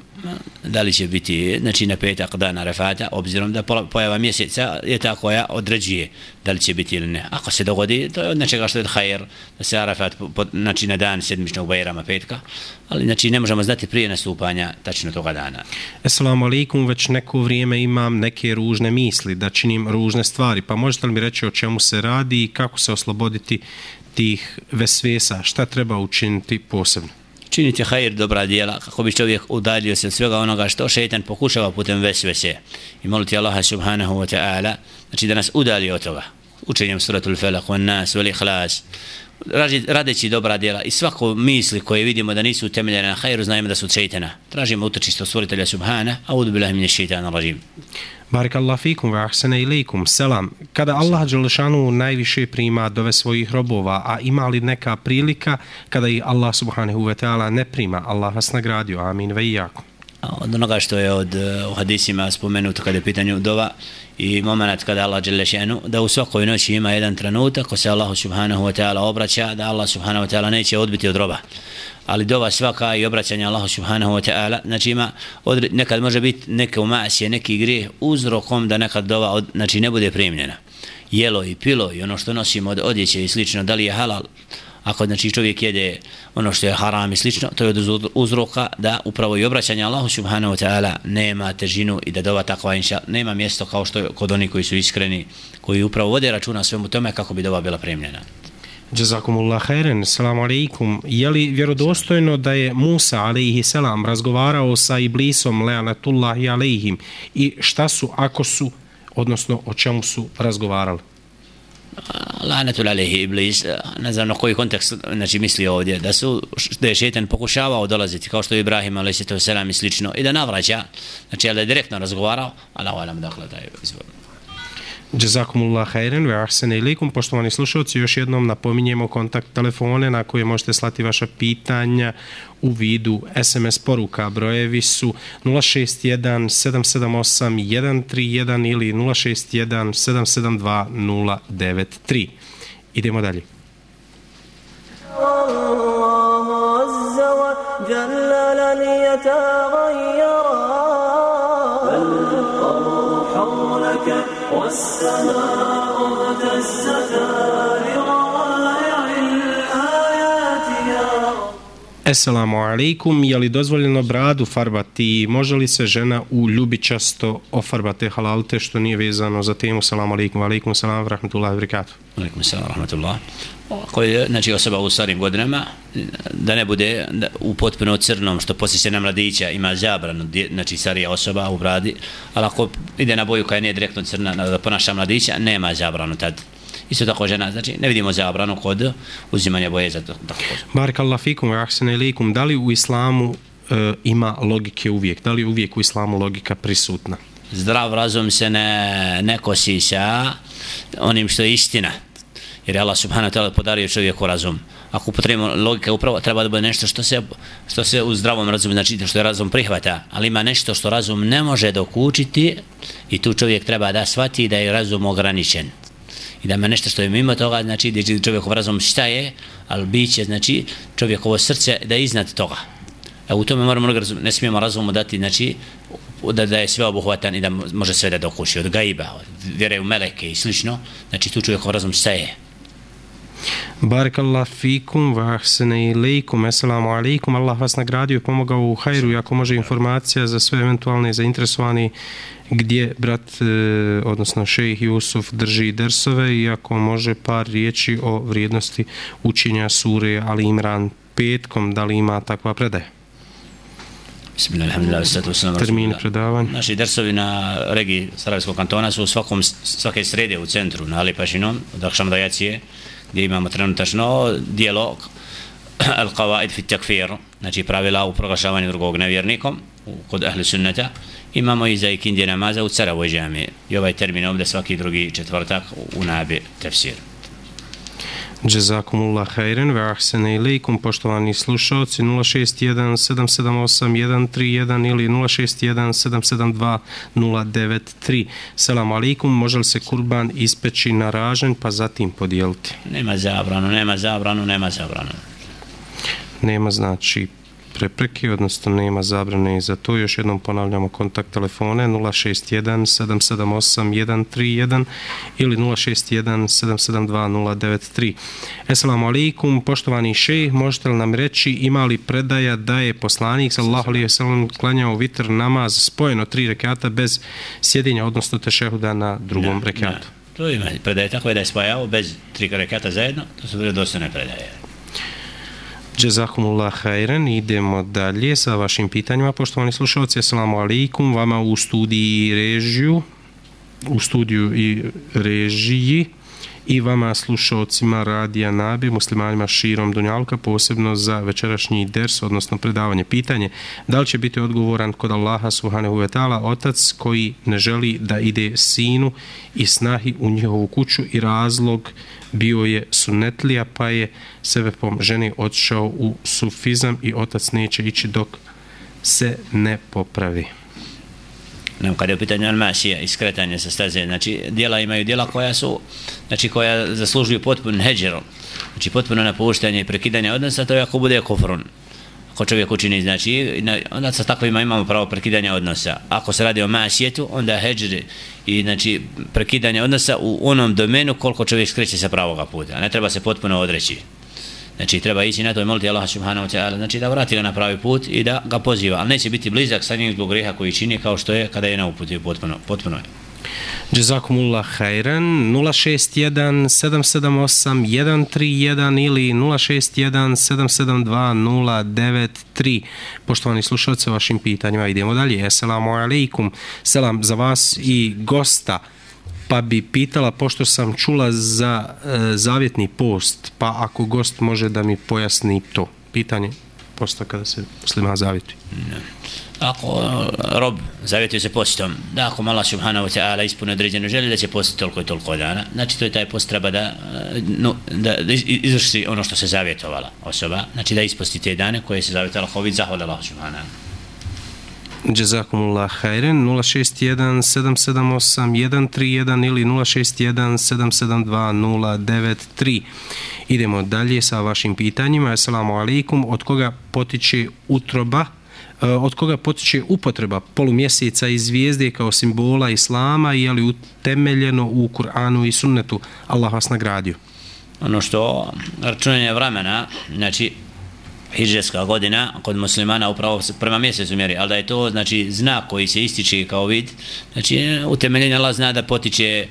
da li će biti znači na petak dana Arafata obzirom da pojava mjeseca je ta koja određuje da li će biti ili ne. Ako se dogodi to je od nečega što je hajer da se Arafat znači na dan sedmičnog bajrama petka ali znači ne možemo znati prije nastupanja tačno toga dana. Assalamu alaikum već neko vrijeme imam neke ružne misli da činim ružne stvari. Pa možete li mi reći o čemu se radi i kako se osloboditi tih vesvesa, šta treba učiniti posebno? Činite hajir dobra dijela, kako bi čovjek udaljio se od svega onoga što šeitan pokušava putem vesvese. I moliti Allaha subhanahu wa ta'ala, znači da nas udalji od toga. Učenjem suratul felak, wa nas, wa ikhlas, radeći dobra djela i svako misli koje vidimo da nisu utemeljene na hajru, znajemo da su šeitana. Tražimo utočište stvoritelja subhana, a udu bilah minje šeitana rajim. Barik Allah fikum wa ahsana ilaikum. Selam. Kada Allah Đelešanu najviše prima dove svojih robova, a ima li neka prilika kada i Allah subhanahu wa ta'ala ne prima, Allah vas nagradio. Amin ve ijakum. Od onoga što je od uh, u hadisima spomenuto kada je pitanju dova i moment kada Allah Đelešenu da u svakoj noći ima jedan trenutak ko se Allah subhanahu wa ta'ala obraća, da Allah subhanahu wa ta'ala neće odbiti od roba ali dova svaka i obraćanje Allahu subhanahu wa ta'ala, znači ima, odre, nekad može biti neke umasije, neki grije uzrokom da nekad dova, od, znači ne bude primljena. Jelo i pilo i ono što nosimo od odjeće i slično, da li je halal, ako znači čovjek jede ono što je haram i slično, to je od uzroka da upravo i obraćanje Allahu subhanahu wa ta'ala nema težinu i da dova takva inša, nema mjesto kao što je kod oni koji su iskreni, koji upravo vode računa svemu tome kako bi dova bila primljena. Jazakumullah khairan. Assalamu alaikum. Je li vjerodostojno da je Musa alaihi selam razgovarao sa Iblisom leanatullahi alaihim i šta su ako su, odnosno o čemu su razgovarali? Lanetul alehi Iblis, eh, ne znam na koji kontekst znači, misli ovdje, da su da je šetan pokušavao dolaziti kao što je Ibrahim alaihi selam i slično i da navraća, znači ali je direktno razgovarao, ali ovo nam dakle taj izvor. Jazakumullah khairan wa ahsana ilaykum. Poštovani slušatelji još jednom napominjemo kontakt telefone na koje možete slati vaša pitanja u vidu SMS poruka. Brojevi su 061 778 131 ili 061 772 093 idemo dalje. Allah azza wa jalla lan والسماء اهتزتا لرائع الآيات يا Esselamu alaikum, je li dozvoljeno bradu farbati i može li se žena u ljubičasto ofarbate halalte što nije vezano za temu? Salamu alaikum, alaikum, salam, rahmatullahi, wabarakatuh. Alaikum salam, rahmatullah. Koji je, znači, osoba u starim godinama, da ne bude da, u potpuno crnom, što poslije se na mladića ima zabranu, znači, starija osoba u bradi, ali ako ide na boju koja nije direktno crna, da ponaša mladića, nema zabranu tad. Isto tako žena, znači, ne vidimo zabranu kod uzimanja boje za to. Tako. Barakallah fikum, wa ahsana ilaikum, da li u islamu e, ima logike uvijek? Da li je uvijek u islamu logika prisutna? Zdrav razum se ne, ne kosi sa onim što je istina. Jer je Allah subhanahu wa ta'ala podario čovjeku razum. Ako upotrebimo logika upravo treba da bude nešto što se, što se u zdravom razumu, znači što je razum prihvata, ali ima nešto što razum ne može dokučiti i tu čovjek treba da shvati da je razum ograničen. I da ima nešto što je mimo toga, znači da je čovjekov razum šta je, ali bit će, znači čovjekovo srce da je iznad toga. A u tome moramo, ne smijemo razumu dati, znači, da, da je sve obuhvatan i da može sve da dokuši od gaiba, od vjere u meleke i slično, znači tu čovjekov razum šta je. Barakallah fikum, wa ahsana ilaikum, assalamu alaikum, Allah vas nagradio i pomogao u hajru, i ako može informacija za sve eventualne zainteresovani gdje brat, e, odnosno šejih Jusuf drži dersove i ako može par riječi o vrijednosti učenja sure Ali Imran petkom, da li ima takva predaja? Bismillah, alhamdulillah, sallatu wassalamu ala Termin predavanja. Naši dersovi na regiji Sarajevskog kantona su u svakom, svake srede u centru, na Alipašinom, od Akšam do Jacije, gdje imamo trenutačno dijelo Al-Qawaid fi takfir, znači pravila u proglašavanju drugog nevjernikom kod ahli sunneta. Imamo i za ikindje namaza u Caravoj džami. I ovaj termin ovdje svaki drugi četvrtak u Nabi tefsiru. Jazakumullah khairan wa ahsana ilaykum poštovani slušaoci 061 778 131 ili 061 772 093 Selam alaikum može li se kurban ispeći na ražanj pa zatim podijeliti Nema zabranu, nema zabranu, nema zabranu. nema znači prepreke, odnosno nema zabrane za to. Još jednom ponavljamo kontakt telefone 061 778 131 ili 061 772 093. Esselamu alaikum, poštovani šejh, možete li nam reći ima li predaja da je poslanik sallallahu alaihi wasallam klanjao vitr namaz spojeno tri rekata bez sjedinja, odnosno tešehuda na drugom Ne, rekatu? ne. To ima predaje tako da je spajao bez tri rekata zajedno, to su bile dostane predaje. Jazakumullah hajren, idemo dalje sa vašim pitanjima. Poštovani slušalci, assalamu alaikum, vama u studiji režiju, u studiju i režiji i vama slušalcima radija Nabi, muslimanima širom Dunjalka, posebno za večerašnji ders, odnosno predavanje pitanje, da li će biti odgovoran kod Allaha subhanahu wa ta'ala otac koji ne želi da ide sinu i snahi u njihovu kuću i razlog bio je sunetlija pa je sebepom ženi otišao u sufizam i otac neće ići dok se ne popravi. Nam kada je u pitanju almasija i skretanje sa staze, znači dijela imaju dijela koja su, znači koja zaslužuju potpuno heđer, znači potpuno napuštanje i prekidanje odnosa, to je ako bude kufrun. Ako čovjek učini, znači, onda sa takvima imamo pravo prekidanja odnosa. Ako se radi o masijetu, onda heđri i znači prekidanje odnosa u onom domenu koliko čovjek skreće sa pravoga puta. Ne treba se potpuno odreći. Znači treba ići na to i moliti Allah subhanahu wa ta'ala, znači da vrati ga na pravi put i da ga poziva, ali neće biti blizak sa njim zbog greha koji čini kao što je kada je na uputi potpuno, potpuno je. Jazakumullah khairan 061 778 131 ili 061 772 093 Poštovani slušalce, vašim pitanjima idemo dalje. Assalamu alaikum. Selam za vas i gosta. Pa bi pitala, pošto sam čula za e, zavjetni post, pa ako gost može da mi pojasni to. Pitanje posta kada se muslima zavjetuje. Ako e, rob zavjetuje se postom, da ako Allah subhanahu wa ta'ala ispune određenu želju da će postiti toliko i toliko dana, znači to je taj post treba da, e, no, da, da izvrši ono što se zavjetovala osoba, znači da isposti te dane koje se zavjetovala ako vid zahvala Allah subhanahu. Jazakumullah khairan 061 778 131 ili 061 772 093 Idemo dalje sa vašim pitanjima. Assalamu alaikum. Od koga potiče utroba eh, od koga potiče upotreba polumjeseca i zvijezde kao simbola islama i je li utemeljeno u Kur'anu i sunnetu? Allah vas nagradio. ono što računanje vremena, znači hijđarska godina kod muslimana upravo prema mjesecu mjeri, ali da je to znači znak koji se ističe kao vid, znači e, utemeljenje Allah zna da potiče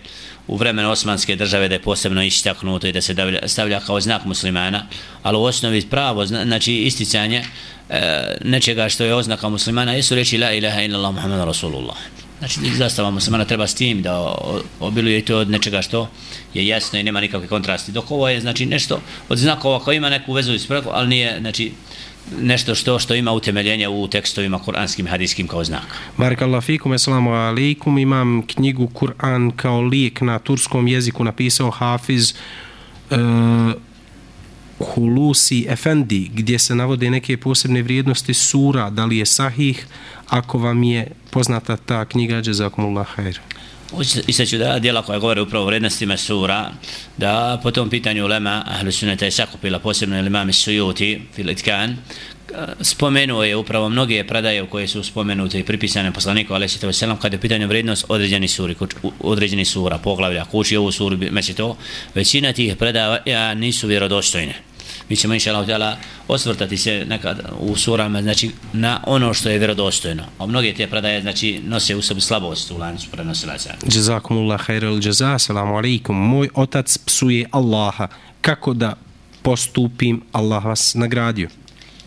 u vremenu osmanske države da je posebno istaknuto i da se stavlja kao znak muslimana, ali u osnovi pravo, znači isticanje e, nečega što je oznaka muslimana, jesu reći la ilaha illallah muhammad rasulullah. Znači, zastava muslimana treba s tim da obiluje to od nečega što je jasno i nema nikakve kontrasti. Dok ovo je, znači, nešto od znakova koji ima neku vezu iz preko, ali nije, znači, nešto što što ima utemeljenje u tekstovima kuranskim hadiskim kao znak. Barakallahu fikum, assalamu alaikum. Imam knjigu Kur'an kao lijek na turskom jeziku napisao Hafiz uh, Hulusi Efendi, gdje se navode neke posebne vrijednosti sura, da li je sahih, ako vam je poznata ta knjiga, jazakumullah khair. Isto ću da dijela koja govore upravo o vrednostima sura, da po tom pitanju Lema Ahlu Sunnata je sakupila posebno imam Sujuti, Filitkan, spomenuo je upravo mnoge predaje koje su spomenute i pripisane poslaniku alejhi ve sellem kada je pitanje vrednost određeni suri određeni sura poglavlja kući ovu suru meći to većina tih predaja nisu vjerodostojne mi ćemo inša Allah osvrtati se nekad u surama znači na ono što je vjerodostojno. A mnoge te predaje znači nose u sebi slabost u lancu prenosilaca. Jazakumullah khairal jaza assalamu alaikum. Moj otac psuje Allaha. Kako da postupim? Allah vas nagradio.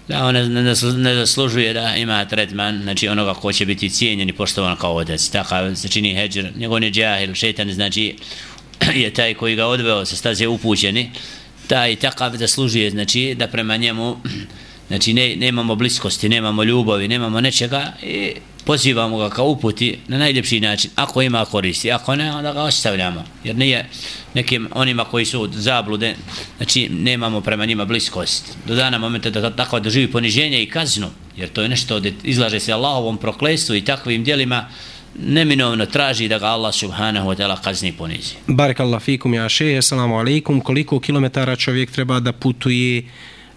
Da on ne, ne zaslužuje da ima tretman znači onoga ko će biti cijenjen i poštovan kao otac. Takav se čini heđer njegov ne džahil. Šeitan znači je taj koji ga odveo sa staze upućeni taj takav zaslužuje znači da prema njemu znači ne, nemamo bliskosti, nemamo ljubavi, nemamo nečega i pozivamo ga kao uputi na najljepši način, ako ima koristi, ako ne, onda ga ostavljamo, jer nije nekim onima koji su zablude, znači nemamo prema njima bliskost. Do dana momenta da tako doživi poniženje i kaznu, jer to je nešto da izlaže se Allahovom proklestu i takvim dijelima, neminovno traži da ga Allah subhanahu wa ta'ala kazni ponizi. Barak Allah fikum ja šehe, assalamu alaikum. Koliko kilometara čovjek treba da putuje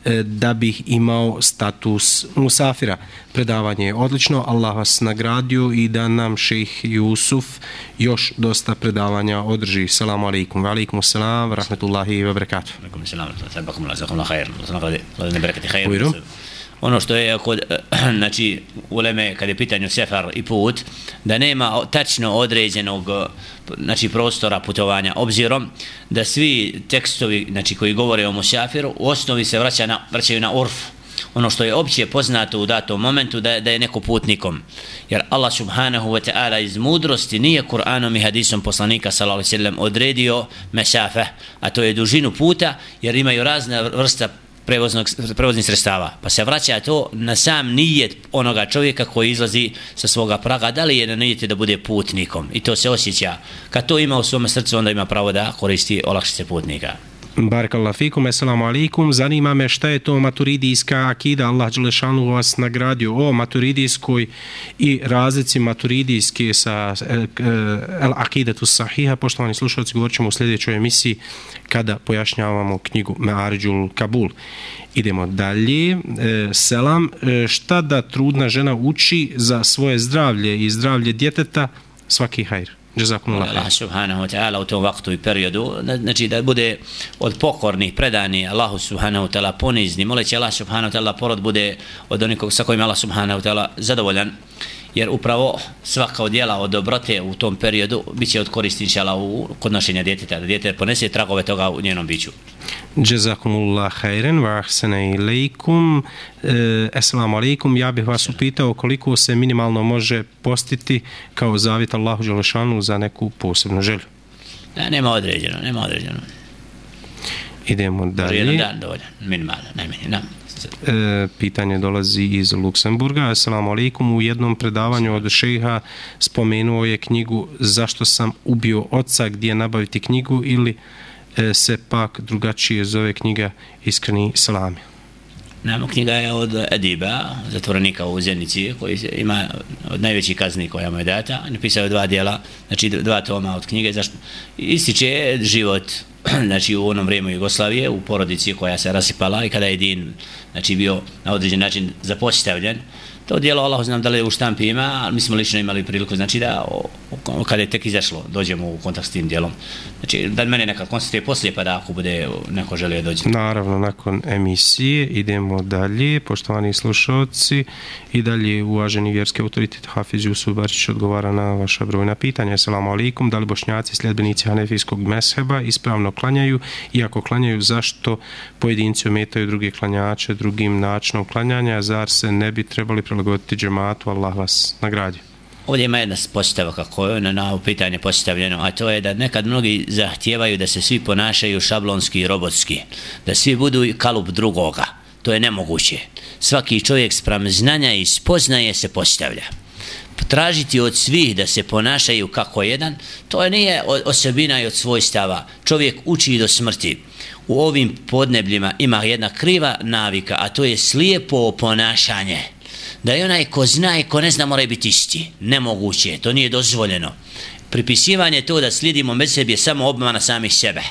e, da bih imao status musafira. Predavanje je odlično, Allah vas nagradio i da nam šejh Jusuf još dosta predavanja održi. Salamu alaikum, wa alaikum salam, rahmetullahi wa barakatuh. Alaikum salam, sabakum Allah, zakum Allah, khair, Allah, barakati khair ono što je kod znači uleme kad je pitanje sefar i put da nema tačno određenog znači prostora putovanja. Obzirom da svi tekstovi znači koji govore o musafiru u osnovi se vraća na, vraćaju na urf ono što je opće poznato u datom momentu da, da je neko putnikom. Jer Allah subhanahu wa ta'ala iz mudrosti nije Kur'anom i hadisom poslanika sallallahu alaihi sallam odredio mesafe a to je dužinu puta jer imaju razne vrsta prevoznog, prevoznih sredstava. Pa se vraća to na sam nijet onoga čovjeka koji izlazi sa svoga praga, da li je na nijeti da bude putnikom. I to se osjeća. Kad to ima u svom srcu, onda ima pravo da koristi olakšice putnika. Barakallahu fikum, assalamu alaikum. Zanima me šta je to maturidijska akida. Allah Đelešanu vas nagradio o maturidijskoj i razlici maturidijske sa e, e, el akidetu sahiha. Poštovani slušalci, govorit ćemo u sljedećoj emisiji kada pojašnjavamo knjigu Me'arđul Kabul. Idemo dalje. E, selam, e, šta da trudna žena uči za svoje zdravlje i zdravlje djeteta? Svaki hajr. Jazakumullah. Allah subhanahu wa ta'ala u tom vaktu i periodu, znači da bude od pokornih, predani Allahu subhanahu wa ta'ala ponizni, moleći Allah subhanahu wa ta'ala porod bude od onih sa kojim Allah subhanahu wa ta'ala zadovoljan, jer upravo svaka od djela od dobrote u tom periodu bit će od koristi inšala u kod nošenja djeteta, da djete ponese tragove toga u njenom biću. Jazakumullah khairan wa ahsana ilaykum. E, assalamu alaykum. Ja bih vas upitao koliko se minimalno može postiti kao zavjet Allahu dželešanu za neku posebnu želju. Da, nema određeno, nema određeno. Idemo dalje. Jedan dan dovoljan, minimalno, najmanje. Da. E, pitanje dolazi iz Luksemburga. Assalamu alaikum. U jednom predavanju od šeha spomenuo je knjigu Zašto sam ubio oca, gdje nabaviti knjigu ili e, se pak drugačije zove knjiga Iskreni salami. Nama knjiga je od Ediba, zatvorenika u Zenici, koji ima od najvećih kazni koja mu je data. Napisao je dva dijela, znači dva toma od knjige. Zašto? Ističe život znači u onom vrijeme Jugoslavije, u porodici koja se rasipala i kada je din znači, bio na određen način zapostavljen, To dijelo Allah znam da li je u štampi ima, ali mi smo lično imali priliku, znači da o, o, kada je tek izašlo, dođemo u kontakt s tim dijelom. Znači da mene nekad konstatuje poslije, pa da ako bude neko želio dođe. Naravno, nakon emisije idemo dalje, poštovani slušalci, i dalje uvaženi vjerski autoritet Hafiz Jusuf Barčić odgovara na vaša brojna pitanja. Assalamu alaikum, da li bošnjaci sljedbenici hanefijskog mesheba ispravno klanjaju, iako klanjaju, zašto pojedinci ometaju druge klanjače drugim načinom klanjanja, zar se ne bi trebali prilagoditi džematu, Allah vas nagradi. Ovdje ima jedna postava kako je na ovo pitanje postavljeno, a to je da nekad mnogi zahtijevaju da se svi ponašaju šablonski i robotski, da svi budu kalup drugoga. To je nemoguće. Svaki čovjek sprem znanja i spoznaje se postavlja. Tražiti od svih da se ponašaju kako jedan, to nije osobina i od svojstava. Čovjek uči do smrti. U ovim podnebljima ima jedna kriva navika, a to je slijepo ponašanje da je onaj ko zna i ko ne zna mora biti isti. Nemoguće, to nije dozvoljeno. Pripisivanje to da slidimo med sebi je samo obmana samih sebe.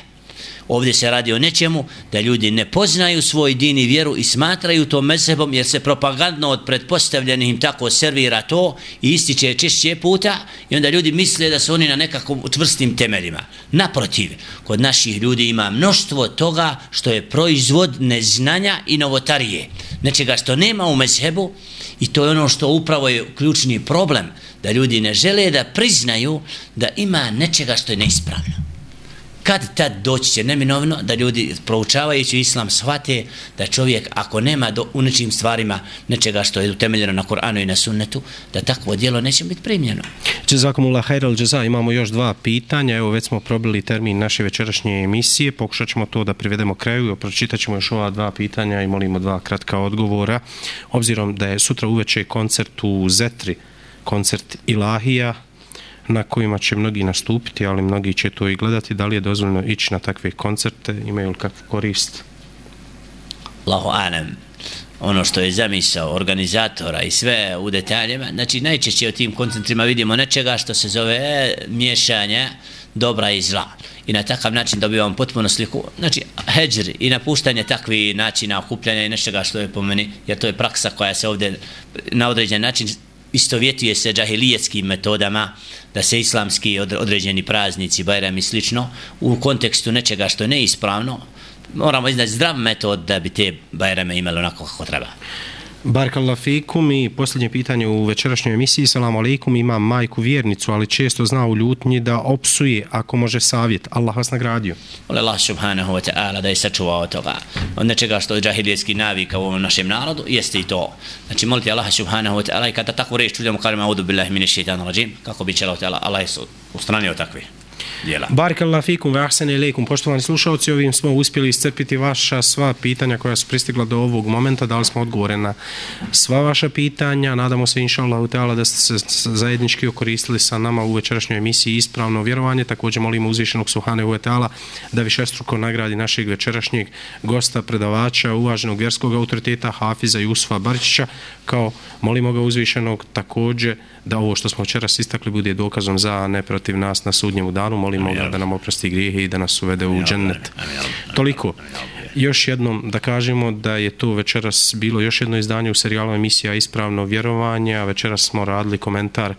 Ovdje se radi o nečemu da ljudi ne poznaju svoj din i vjeru i smatraju to mezhebom jer se propagandno od pretpostavljenih im tako servira to i ističe češće puta i onda ljudi misle da su oni na nekakvom čvrstim temeljima. Naprotiv, kod naših ljudi ima mnoštvo toga što je proizvod neznanja i novotarije. Nečega što nema u mezhebu i to je ono što upravo je ključni problem da ljudi ne žele da priznaju da ima nečega što je neispravno kad tad doći će neminovno da ljudi proučavajući islam shvate da čovjek ako nema do, u nečim stvarima nečega što je utemeljeno na Koranu i na sunnetu da takvo djelo neće biti primljeno. Jazakumullah hajral jaza, imamo još dva pitanja, evo već smo probili termin naše večerašnje emisije, pokušat ćemo to da privedemo kraju i pročitat ćemo još ova dva pitanja i molimo dva kratka odgovora. Obzirom da je sutra uveče koncert u Zetri, koncert Ilahija, na kojima će mnogi nastupiti, ali mnogi će to i gledati. Da li je dozvoljno ići na takve koncerte? Imaju li kakvu korist? Allahu anem ono što je zamisao organizatora i sve u detaljima, znači najčešće u tim koncentrima vidimo nečega što se zove e, miješanje dobra i zla. I na takav način dobivamo potpuno sliku, znači heđr i napuštanje takvih načina okupljanja i nečega što je po meni, jer to je praksa koja se ovdje na određen način istovjetuje se džahilijetskim metodama da se islamski određeni praznici, bajram i slično, u kontekstu nečega što je neispravno, moramo iznaći zdrav metod da bi te bajrame imali onako kako treba. Barkallahu fikum i posljednje pitanje u večerašnjoj emisiji. Salamu alaikum, imam majku vjernicu, ali često zna u ljutnji da opsuje ako može savjet. Allah vas nagradio. Ole Allah subhanahu wa ta'ala da je sačuvao toga. Od nečega što je džahilijetski navika u ovom našem narodu, jeste i to. Znači molite Allah subhanahu wa ta'ala i kada takvu reč čudemo kalima audu billahi mine šeitan rajim, kako bi će Allah, Allah je ustranio takvi djela. Barakallahu fikum ve ahsana ilejkum. Poštovani slušaoci, ovim smo uspjeli iscrpiti vaša sva pitanja koja su pristigla do ovog momenta. Dali smo odgovore na sva vaša pitanja. Nadamo se inshallah utala da ste se zajednički okoristili sa nama u večerašnjoj emisiji Ispravno vjerovanje. Također molimo uzvišenog Suhane wa taala da višestruko nagradi našeg večerašnjeg gosta, predavača, uvaženog vjerskog autoriteta Hafiza Jusufa Barčića, kao molimo ga uzvišenog također da ovo što smo večeras istakli bude dokazom za, neprotiv ne protiv nas na sudnjem danu. Molimo ga da nam oprosti grijehe i da nas uvede u džennet. Toliko. Još jednom da kažemo da je to večeras bilo još jedno izdanje u serijalu emisija Ispravno vjerovanje, a večeras smo radili komentar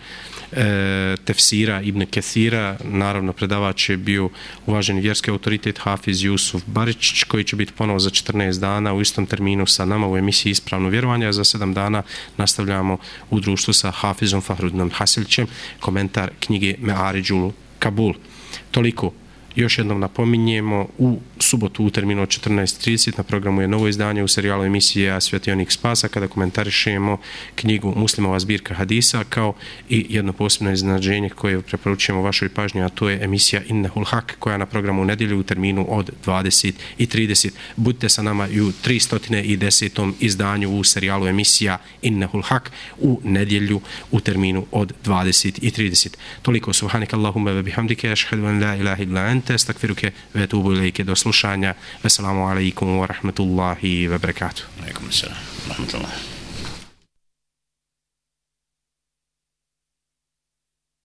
e, tefsira Ibn Kethira, naravno predavač je bio uvaženi vjerski autoritet Hafiz Jusuf Baričić, koji će biti ponovo za 14 dana u istom terminu sa nama u emisiji Ispravno vjerovanje, a za 7 dana nastavljamo u društvu sa Hafizom Fahrudnom Hasilićem, komentar knjige Me'ariđul Kabul. Toliko još jednom napominjemo u subotu u terminu od 14.30 na programu je novo izdanje u serijalu emisije Svetionik spasa kada komentarišemo knjigu Muslimova zbirka hadisa kao i jedno posebno iznadženje koje preporučujemo vašoj pažnji a to je emisija Innehul Hak koja na programu u nedjelju u terminu od 20.30 budite sa nama i u 310. izdanju u serijalu emisija Innehul Hak u nedjelju u terminu od 20.30 toliko subhanik Allahumma wa bihamdike ashhadu an la ilaha illa ente stakfiruke ve tubu ilike do slušanja. Assalamu alaikum wa rahmatullahi wa barakatuh. Alaikum assalam wa rahmatullahi.